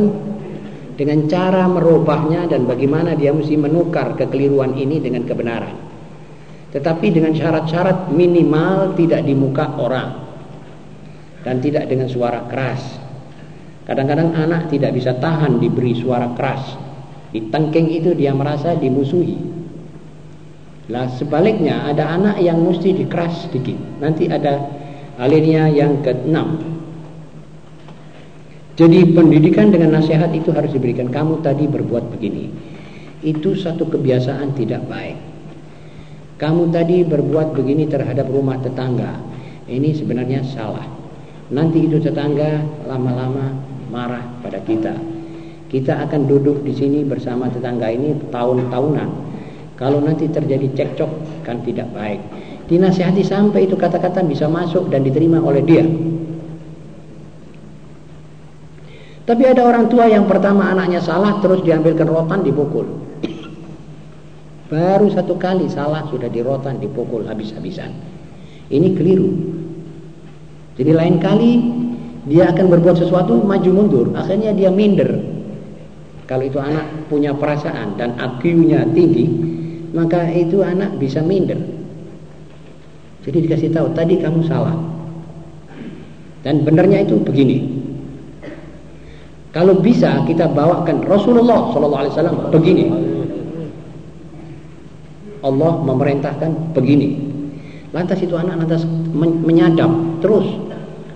dengan cara merubahnya dan bagaimana dia mesti menukar kekeliruan ini dengan kebenaran. Tetapi dengan syarat-syarat minimal tidak di muka orang dan tidak dengan suara keras. Kadang-kadang anak tidak bisa tahan diberi suara keras. Di tengking itu dia merasa dimusuhi. Lah sebaliknya ada anak yang mesti dikeras sedikit. Nanti ada alinea yang ke-6. Jadi pendidikan dengan nasihat itu harus diberikan. Kamu tadi berbuat begini. Itu satu kebiasaan tidak baik. Kamu tadi berbuat begini terhadap rumah tetangga. Ini sebenarnya salah. Nanti itu tetangga lama-lama marah pada kita. Kita akan duduk di sini bersama tetangga ini tahun-tahunan kalau nanti terjadi cekcok kan tidak baik. Dinasihati sampai itu kata-kata bisa masuk dan diterima oleh dia. Tapi ada orang tua yang pertama anaknya salah terus diambilkan rotan dipukul. Baru satu kali salah sudah dirotan dipukul habis-habisan. Ini keliru. Jadi lain kali dia akan berbuat sesuatu maju mundur, akhirnya dia minder. Kalau itu anak punya perasaan dan IQ-nya tinggi, maka itu anak bisa minder. Jadi dikasih tahu tadi kamu salah. Dan benarnya itu begini. Kalau bisa kita bawakan Rasulullah Sallallahu Alaihi Wasallam begini. Allah memerintahkan begini. Lantas itu anak lantas menyadap terus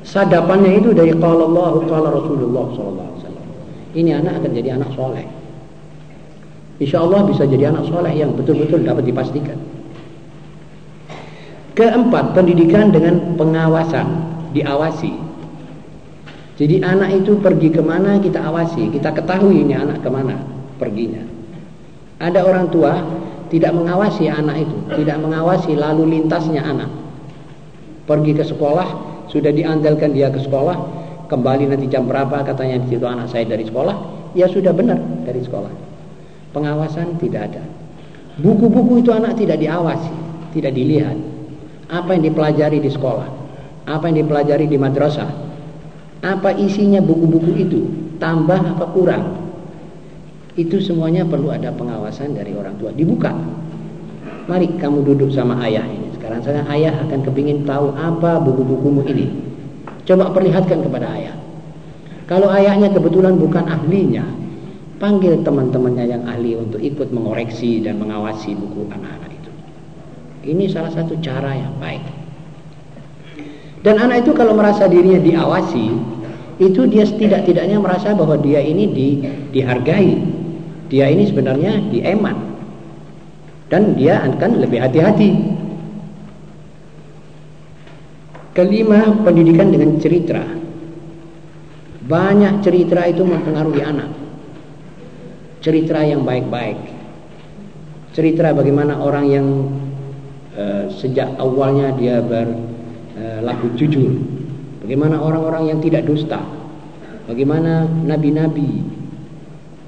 sadapannya itu dari qala Allah qala Rasulullah sallallahu alaihi wasallam. Ini anak akan jadi anak soleh. Insya Allah bisa jadi anak soleh yang betul-betul dapat dipastikan. Keempat, pendidikan dengan pengawasan, diawasi. Jadi anak itu pergi ke mana kita awasi, kita ketahui ini anak ke mana perginya. Ada orang tua tidak mengawasi anak itu, tidak mengawasi lalu lintasnya anak. Pergi ke sekolah, sudah diandalkan dia ke sekolah, kembali nanti jam berapa katanya itu anak saya dari sekolah, ya sudah benar dari sekolah. Pengawasan tidak ada. Buku-buku itu anak tidak diawasi, tidak dilihat. Apa yang dipelajari di sekolah, apa yang dipelajari di madrasah, apa isinya buku-buku itu, tambah apa kurang. Itu semuanya perlu ada pengawasan dari orang tua. Dibuka. Mari kamu duduk sama ayah ini. Sekarang saya ayah akan kepingin tahu apa buku-bukumu ini. Coba perlihatkan kepada ayah. Kalau ayahnya kebetulan bukan ahlinya, Panggil teman-temannya yang ahli untuk ikut mengoreksi dan mengawasi buku anak-anak. Ini salah satu cara yang baik. Dan anak itu kalau merasa dirinya diawasi, itu dia setidak-tidaknya merasa bahwa dia ini di, dihargai. Dia ini sebenarnya dieman. Dan dia akan lebih hati-hati. Kelima, pendidikan dengan cerita. Banyak cerita itu mempengaruhi anak. Cerita yang baik-baik. Cerita bagaimana orang yang uh, sejak awalnya dia berlaku uh, jujur. Bagaimana orang-orang yang tidak dusta? Bagaimana nabi-nabi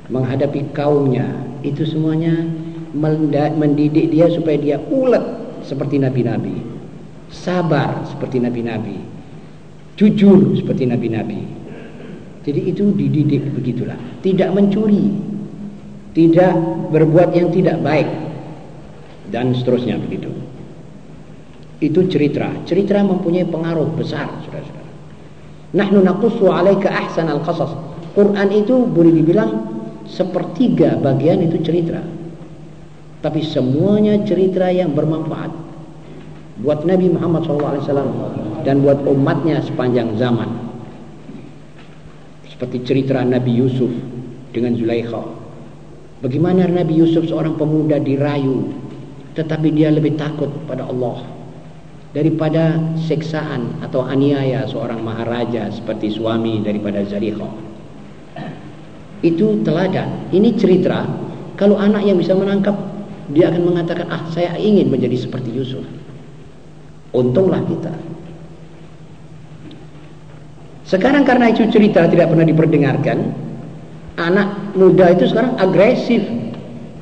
Menghadapi kaumnya? Itu semuanya Mendidik dia supaya dia ulet Seperti nabi-nabi. Sabar seperti nabi-nabi. Jujur seperti nabi-nabi. Jadi itu dididik begitulah. Tidak mencuri. Tidak berbuat yang tidak baik. Dan seterusnya begitu Itu cerita Cerita mempunyai pengaruh besar Saudara-saudara Nahnu naqussu 'alaika ahsanal qasas. Quran itu boleh dibilang sepertiga bagian itu cerita. Tapi semuanya cerita yang bermanfaat buat Nabi Muhammad SAW dan buat umatnya sepanjang zaman. Seperti cerita Nabi Yusuf dengan Zulaikha. Bagaimana Nabi Yusuf seorang pemuda dirayu tetapi dia lebih takut pada Allah daripada seksaan atau aniaya seorang maharaja seperti suami daripada Zaliha. Itu teladan. Ini cerita. Kalau anak yang bisa menangkap, dia akan mengatakan, ah saya ingin menjadi seperti Yusuf. Untunglah kita. Sekarang karena itu cerita tidak pernah diperdengarkan, anak muda itu sekarang agresif.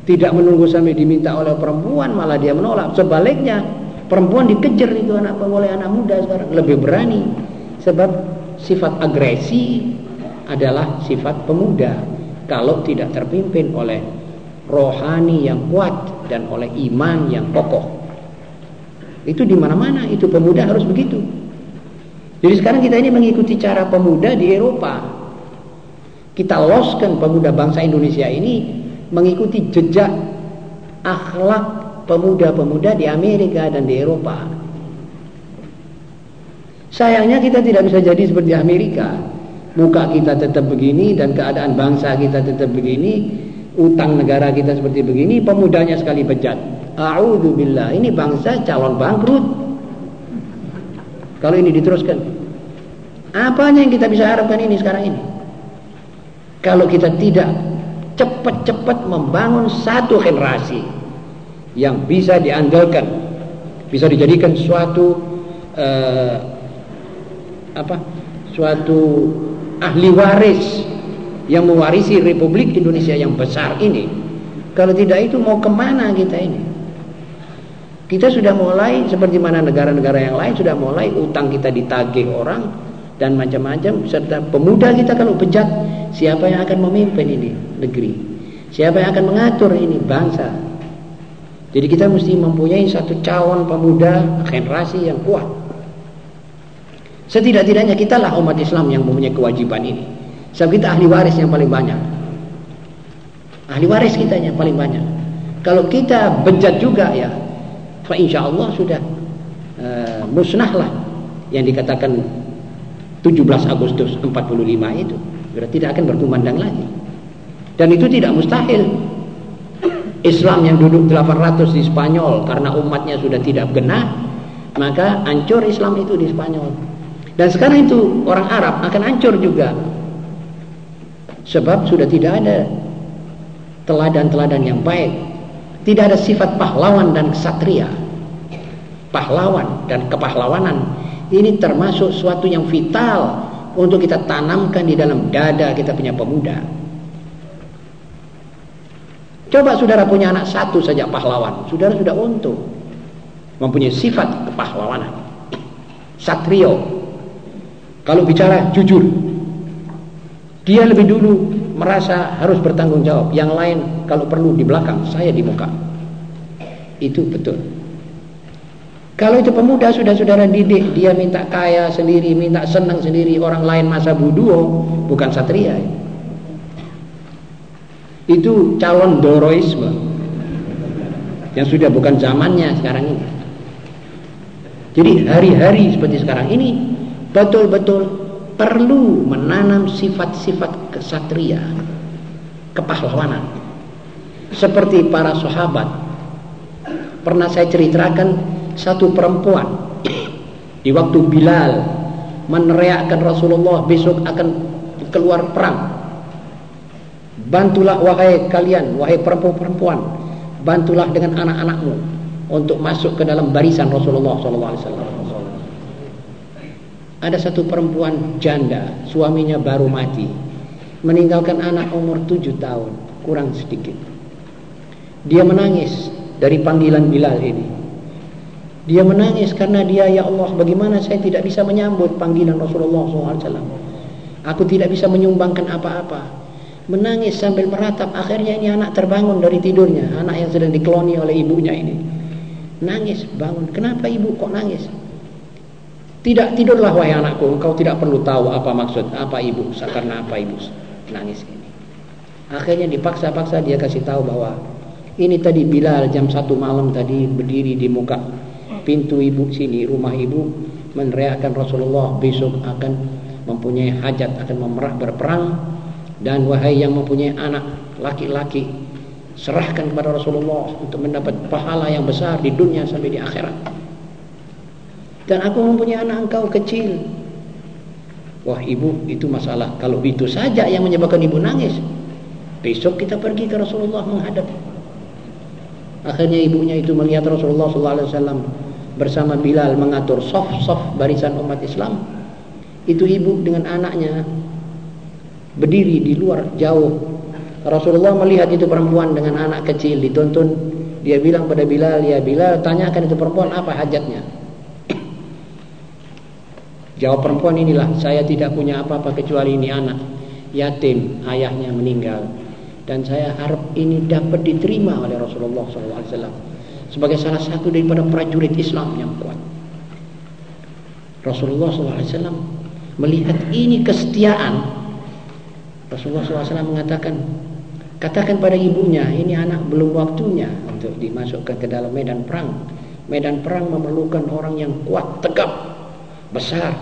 Tidak menunggu sampai diminta oleh perempuan, malah dia menolak. Sebaliknya, Perempuan dikejar itu anak oleh anak muda sekarang lebih berani sebab sifat agresi adalah sifat pemuda kalau tidak terpimpin oleh rohani yang kuat dan oleh iman yang kokoh. Itu di mana-mana itu pemuda harus begitu. Jadi sekarang kita ini mengikuti cara pemuda di Eropa. Kita loskan pemuda bangsa Indonesia ini mengikuti jejak akhlak pemuda-pemuda di Amerika dan di Eropa. Sayangnya kita tidak bisa jadi seperti Amerika. Muka kita tetap begini dan keadaan bangsa kita tetap begini, utang negara kita seperti begini, pemudanya sekali bejat. A'udzubillah, ini bangsa calon bangkrut. Kalau ini diteruskan. Apanya yang kita bisa harapkan ini sekarang ini? Kalau kita tidak cepat-cepat membangun satu generasi yang bisa diandalkan bisa dijadikan suatu uh, apa suatu ahli waris yang mewarisi Republik Indonesia yang besar ini. Kalau tidak itu mau ke mana kita ini? Kita sudah mulai seperti mana negara-negara yang lain sudah mulai utang kita ditagih orang dan macam-macam serta pemuda kita kalau bejat siapa yang akan memimpin ini negeri? Siapa yang akan mengatur ini bangsa jadi kita mesti mempunyai satu calon pemuda generasi yang kuat. Setidak-tidaknya kita lah umat Islam yang mempunyai kewajiban ini. Sebab kita ahli waris yang paling banyak. Ahli waris kita yang paling banyak. Kalau kita bejat juga ya, fa insya Allah sudah uh, musnahlah yang dikatakan 17 Agustus 45 itu. Berarti tidak akan berkumandang lagi. Dan itu tidak mustahil Islam yang duduk 800 di Spanyol karena umatnya sudah tidak genah maka hancur Islam itu di Spanyol. Dan sekarang itu orang Arab akan hancur juga. Sebab sudah tidak ada teladan-teladan yang baik. Tidak ada sifat pahlawan dan kesatria. Pahlawan dan kepahlawanan. Ini termasuk suatu yang vital untuk kita tanamkan di dalam dada kita punya pemuda Coba saudara punya anak satu saja pahlawan, saudara sudah untung. Mempunyai sifat kepahlawanan. Satrio. Kalau bicara jujur. Dia lebih dulu merasa harus bertanggung jawab. Yang lain kalau perlu di belakang, saya di muka. Itu betul. Kalau itu pemuda sudah saudara didik, dia minta kaya sendiri, minta senang sendiri, orang lain masa buduo, bukan satria. Itu calon doroisme yang sudah bukan zamannya sekarang ini. Jadi hari-hari seperti sekarang ini betul-betul perlu menanam sifat-sifat kesatria, kepahlawanan. Seperti para sahabat. Pernah saya ceritakan satu perempuan di waktu Bilal meneriakkan Rasulullah besok akan keluar perang. Bantulah wahai kalian, wahai perempuan-perempuan, bantulah dengan anak-anakmu untuk masuk ke dalam barisan Rasulullah SAW. Ada satu perempuan janda, suaminya baru mati, meninggalkan anak umur tujuh tahun, kurang sedikit. Dia menangis dari panggilan Bilal ini. Dia menangis karena dia, ya Allah, bagaimana saya tidak bisa menyambut panggilan Rasulullah SAW. Aku tidak bisa menyumbangkan apa-apa. Menangis sambil meratap. Akhirnya ini anak terbangun dari tidurnya. Anak yang sedang dikeloni oleh ibunya ini. Nangis, bangun. Kenapa ibu kok nangis? Tidak tidurlah wahai anakku, engkau tidak perlu tahu apa maksud, apa ibu, karena apa ibu nangis ini. Akhirnya dipaksa-paksa dia kasih tahu bahwa ini tadi Bilal jam satu malam tadi berdiri di muka pintu ibu sini, rumah ibu meneriakkan Rasulullah besok akan mempunyai hajat, akan memerah berperang dan wahai yang mempunyai anak laki-laki serahkan kepada Rasulullah untuk mendapat pahala yang besar di dunia sampai di akhirat. Dan aku mempunyai anak engkau kecil. Wah ibu itu masalah. Kalau itu saja yang menyebabkan ibu nangis. Besok kita pergi ke Rasulullah menghadap. Akhirnya ibunya itu melihat Rasulullah SAW bersama Bilal mengatur soft-soft barisan umat Islam. Itu ibu dengan anaknya berdiri di luar jauh. Rasulullah melihat itu perempuan dengan anak kecil dituntun. Dia bilang pada Bilal, ya Bilal tanyakan itu perempuan apa hajatnya. Jawab perempuan inilah, saya tidak punya apa-apa kecuali ini anak. Yatim, ayahnya meninggal. Dan saya harap ini dapat diterima oleh Rasulullah SAW. Sebagai salah satu daripada prajurit Islam yang kuat. Rasulullah SAW melihat ini kesetiaan. Rasulullah SAW mengatakan, katakan pada ibunya, ini anak belum waktunya untuk dimasukkan ke dalam medan perang. Medan perang memerlukan orang yang kuat, tegap, besar,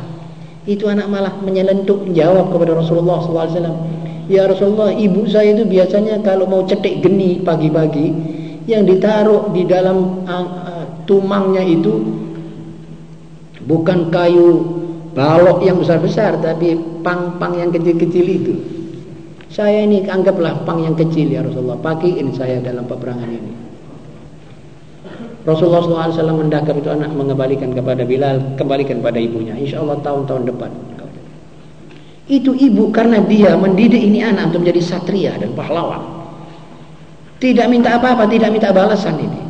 itu anak malah menyelentuk jawab kepada Rasulullah SAW. Ya Rasulullah, ibu saya itu biasanya kalau mau cetek geni pagi-pagi, yang ditaruh di dalam uh, uh, tumangnya itu bukan kayu balok yang besar-besar, tapi pang-pang yang kecil-kecil itu. Saya ini anggaplah pang yang kecil ya Rasulullah, pakiin saya dalam peperangan ini. Rasulullah SAW mendakar itu anak mengembalikan kepada Bilal, kembalikan pada ibunya. Insya Allah tahun-tahun depan. Itu ibu karena dia mendidik ini anak untuk menjadi satria dan pahlawan. Tidak minta apa-apa, tidak minta balasan ini.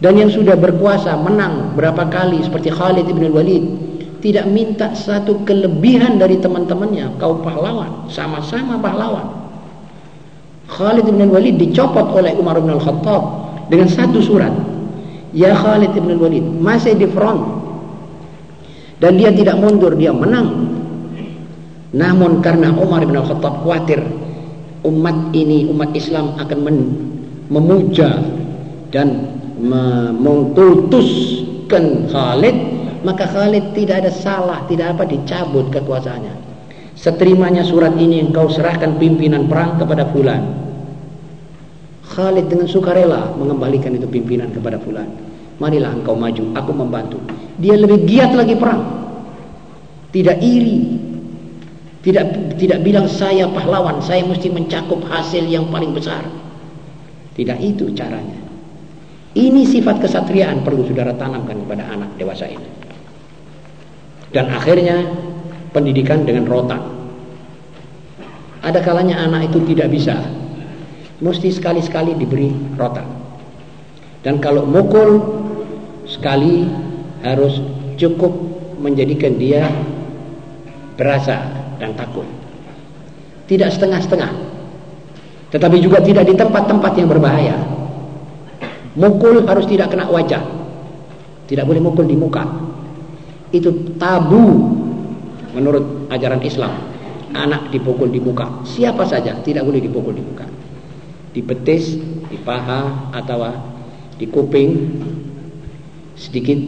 Dan yang sudah berkuasa menang berapa kali seperti Khalid bin Walid tidak minta satu kelebihan dari teman-temannya kau pahlawan sama-sama pahlawan. Khalid bin Walid dicopot oleh Umar bin Al-Khattab dengan satu surat. Ya Khalid ibn Walid masih di front. Dan dia tidak mundur dia menang. Namun karena Umar bin Khattab khawatir umat ini umat Islam akan memuja dan mengutuskan Khalid maka Khalid tidak ada salah tidak apa dicabut kekuasaannya seterimanya surat ini engkau serahkan pimpinan perang kepada fulan Khalid dengan sukarela mengembalikan itu pimpinan kepada fulan. Marilah engkau maju, aku membantu. Dia lebih giat lagi perang. Tidak iri. Tidak tidak bilang saya pahlawan, saya mesti mencakup hasil yang paling besar. Tidak itu caranya. Ini sifat kesatriaan perlu saudara tanamkan kepada anak dewasa ini. Dan akhirnya pendidikan dengan rotan. Ada kalanya anak itu tidak bisa mesti sekali-sekali diberi rotan. Dan kalau mukul sekali harus cukup menjadikan dia berasa dan takut. Tidak setengah-setengah. Tetapi juga tidak di tempat-tempat yang berbahaya. Mukul harus tidak kena wajah. Tidak boleh mukul di muka. Itu tabu menurut ajaran Islam. Anak dipukul di muka. Siapa saja tidak boleh dipukul di muka. di betis, di paha atau di kuping sedikit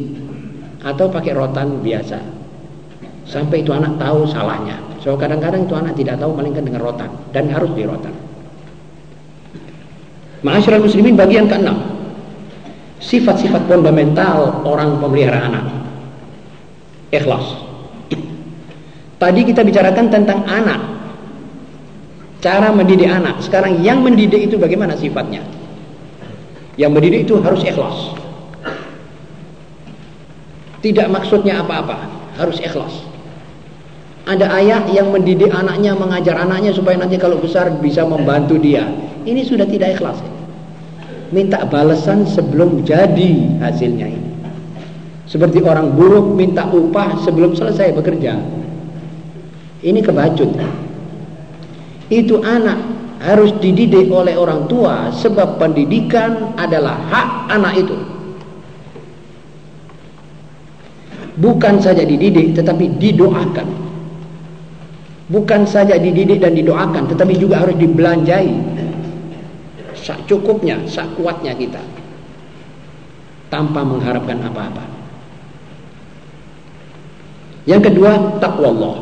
atau pakai rotan biasa sampai itu anak tahu salahnya so kadang-kadang itu anak tidak tahu malingkan dengan rotan dan harus di rotan Ma'asyiral muslimin bagian keenam sifat-sifat fundamental orang pemelihara anak ikhlas tadi kita bicarakan tentang anak cara mendidik anak sekarang yang mendidik itu bagaimana sifatnya yang mendidik itu harus ikhlas tidak maksudnya apa-apa, harus ikhlas. Ada ayah yang mendidik anaknya, mengajar anaknya supaya nanti kalau besar bisa membantu dia. Ini sudah tidak ikhlas. Minta balasan sebelum jadi hasilnya ini. Seperti orang buruk minta upah sebelum selesai bekerja. Ini kebacut. Itu anak harus dididik oleh orang tua sebab pendidikan adalah hak anak itu. bukan saja dididik tetapi didoakan bukan saja dididik dan didoakan tetapi juga harus dibelanjai sak cukupnya sak kuatnya kita tanpa mengharapkan apa-apa yang kedua takwa Allah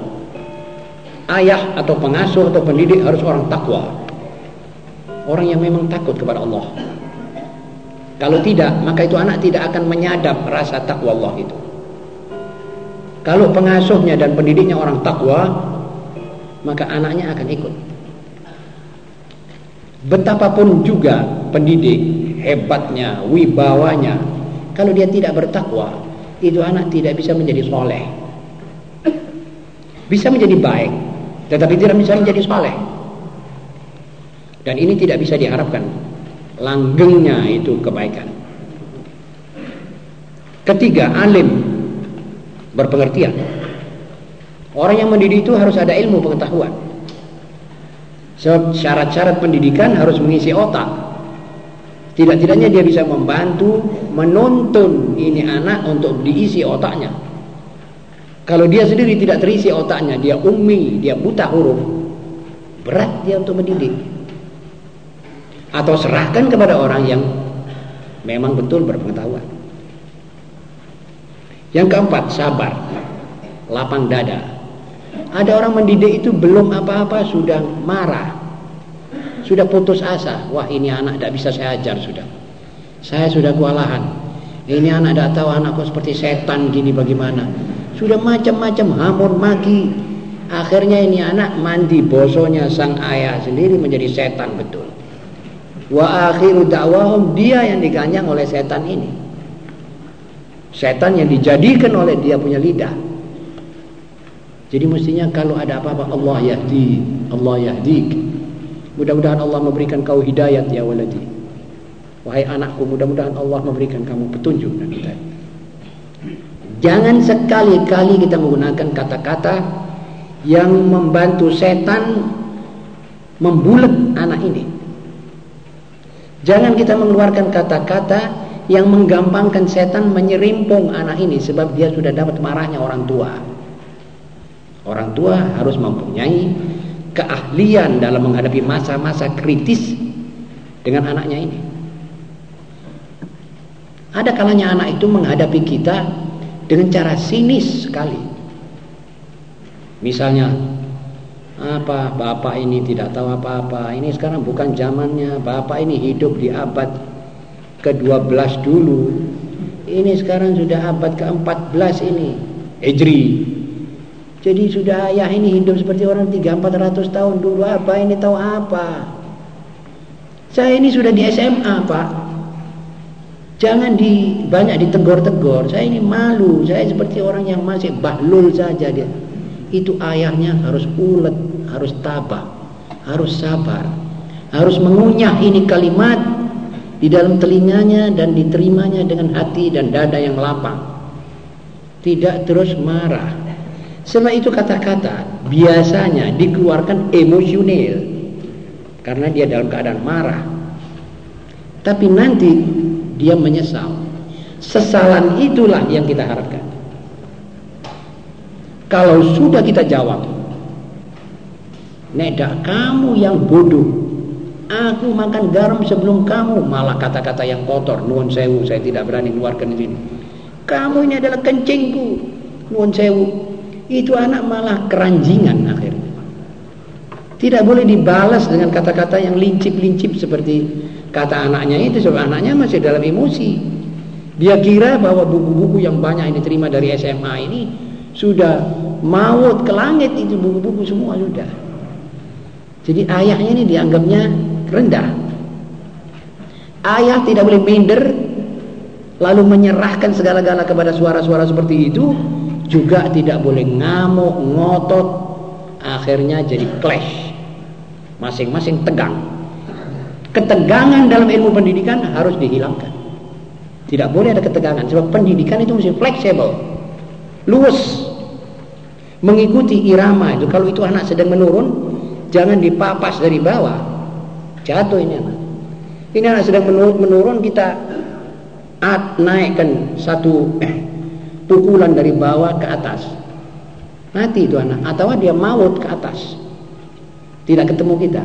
ayah atau pengasuh atau pendidik harus orang takwa orang yang memang takut kepada Allah kalau tidak maka itu anak tidak akan menyadap rasa takwa Allah itu kalau pengasuhnya dan pendidiknya orang takwa, maka anaknya akan ikut. Betapapun juga pendidik hebatnya, wibawanya, kalau dia tidak bertakwa, itu anak tidak bisa menjadi soleh. Bisa menjadi baik, tetapi tidak bisa menjadi soleh. Dan ini tidak bisa diharapkan. Langgengnya itu kebaikan. Ketiga, alim berpengertian. Orang yang mendidik itu harus ada ilmu pengetahuan. Syarat-syarat pendidikan harus mengisi otak. Tidak-tidaknya dia bisa membantu menuntun ini anak untuk diisi otaknya. Kalau dia sendiri tidak terisi otaknya, dia ummi, dia buta huruf, berat dia untuk mendidik. Atau serahkan kepada orang yang memang betul berpengetahuan. Yang keempat, sabar. Lapang dada. Ada orang mendidik itu belum apa-apa sudah marah. Sudah putus asa. Wah ini anak tidak bisa saya ajar sudah. Saya sudah kewalahan. Ini anak tidak tahu anakku seperti setan gini bagaimana. Sudah macam-macam hamur maki. Akhirnya ini anak mandi bosonya sang ayah sendiri menjadi setan betul. Wa akhiru da'wahum dia yang diganyang oleh setan ini. Setan yang dijadikan oleh dia punya lidah. Jadi mestinya kalau ada apa-apa Allah yahdi, Allah yahdik. Mudah-mudahan Allah memberikan kau hidayat ya waladi. Wahai anakku, mudah-mudahan Allah memberikan kamu petunjuk dan hidayat. Jangan sekali-kali kita menggunakan kata-kata yang membantu setan membulet anak ini. Jangan kita mengeluarkan kata-kata yang menggampangkan setan menyerimpung anak ini sebab dia sudah dapat marahnya orang tua. Orang tua harus mempunyai keahlian dalam menghadapi masa-masa kritis dengan anaknya ini. Ada kalanya anak itu menghadapi kita dengan cara sinis sekali. Misalnya, apa bapak ini tidak tahu apa-apa. Ini sekarang bukan zamannya. Bapak ini hidup di abad ke-12 dulu. Ini sekarang sudah abad ke-14 ini. Hijri. Jadi sudah ayah ini hidup seperti orang 3-400 tahun dulu apa ini tahu apa. Saya ini sudah di SMA pak. Jangan di banyak ditegur-tegur. Saya ini malu. Saya seperti orang yang masih bahlul saja dia. Itu ayahnya harus ulet, harus tabah, harus sabar, harus mengunyah ini kalimat di dalam telinganya dan diterimanya dengan hati dan dada yang lapang. Tidak terus marah. Sebab itu kata-kata biasanya dikeluarkan emosional karena dia dalam keadaan marah. Tapi nanti dia menyesal. Sesalan itulah yang kita harapkan. Kalau sudah kita jawab, Nedak kamu yang bodoh Aku makan garam sebelum kamu. Malah kata-kata yang kotor. Nuwun sewu, saya tidak berani keluarkan di sini. Kamu ini adalah kencingku. Nuwun sewu. Itu anak malah keranjingan akhirnya. Tidak boleh dibalas dengan kata-kata yang lincip-lincip seperti kata anaknya itu. Sebab anaknya masih dalam emosi. Dia kira bahwa buku-buku yang banyak ini terima dari SMA ini sudah maut ke langit itu buku-buku semua sudah. Jadi ayahnya ini dianggapnya rendah. Ayah tidak boleh minder lalu menyerahkan segala-gala kepada suara-suara seperti itu juga tidak boleh ngamuk, ngotot akhirnya jadi clash masing-masing tegang ketegangan dalam ilmu pendidikan harus dihilangkan. Tidak boleh ada ketegangan sebab pendidikan itu mesti fleksibel luas mengikuti irama itu kalau itu anak sedang menurun jangan dipapas dari bawah jatuh ini anak. Ini anak sedang menurun, menurun kita at naikkan satu eh, pukulan dari bawah ke atas. Mati itu anak atau dia maut ke atas. Tidak ketemu kita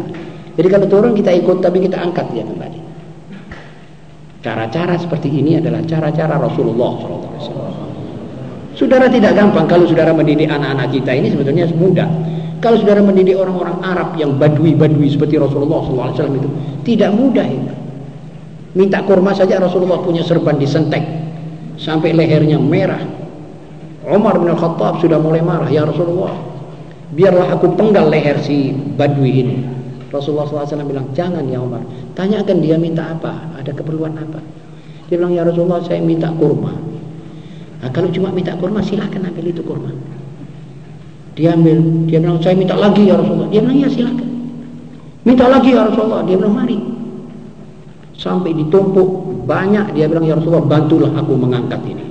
jadi kalau turun kita ikut tapi kita angkat dia kembali cara-cara seperti ini adalah cara-cara Rasulullah SAW Saudara tidak gampang kalau saudara mendidik anak-anak kita ini sebetulnya mudah. Kalau saudara mendidik orang-orang Arab yang badui-badui seperti Rasulullah SAW itu tidak mudah itu. Minta kurma saja Rasulullah punya serban disentek sampai lehernya merah. Umar bin Khattab sudah mulai marah, ya Rasulullah, biarlah aku penggal leher si badui ini. Rasulullah SAW bilang, jangan ya Umar, tanyakan dia minta apa, ada keperluan apa. Dia bilang, ya Rasulullah saya minta kurma. Nah, kalau cuma minta kurma silahkan ambil itu kurma. Dia ambil, dia bilang saya minta lagi ya Rasulullah. Dia bilang ya silahkan. Minta lagi ya Rasulullah. Dia bilang mari. Sampai ditumpuk banyak dia bilang ya Rasulullah bantulah aku mengangkat ini.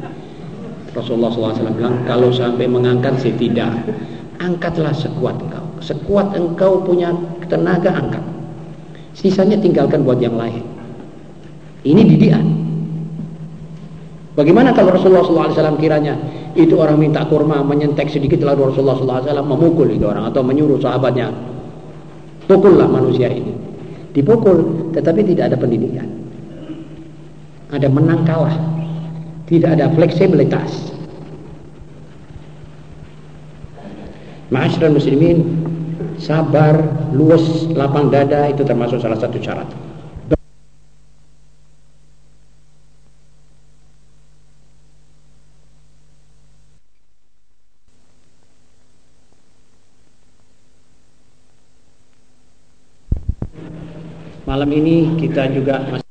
Rasulullah SAW bilang kalau sampai mengangkat saya tidak. Angkatlah sekuat engkau. Sekuat engkau punya tenaga angkat. Sisanya tinggalkan buat yang lain. Ini didikan. Bagaimana kalau Rasulullah SAW kiranya itu orang minta kurma menyentek sedikit lalu Rasulullah SAW memukul itu orang atau menyuruh sahabatnya pukullah manusia ini dipukul tetapi tidak ada pendidikan ada menang kalah tidak ada fleksibilitas Ma'asyiral muslimin sabar luas lapang dada itu termasuk salah satu syarat. Malam ini kita juga masih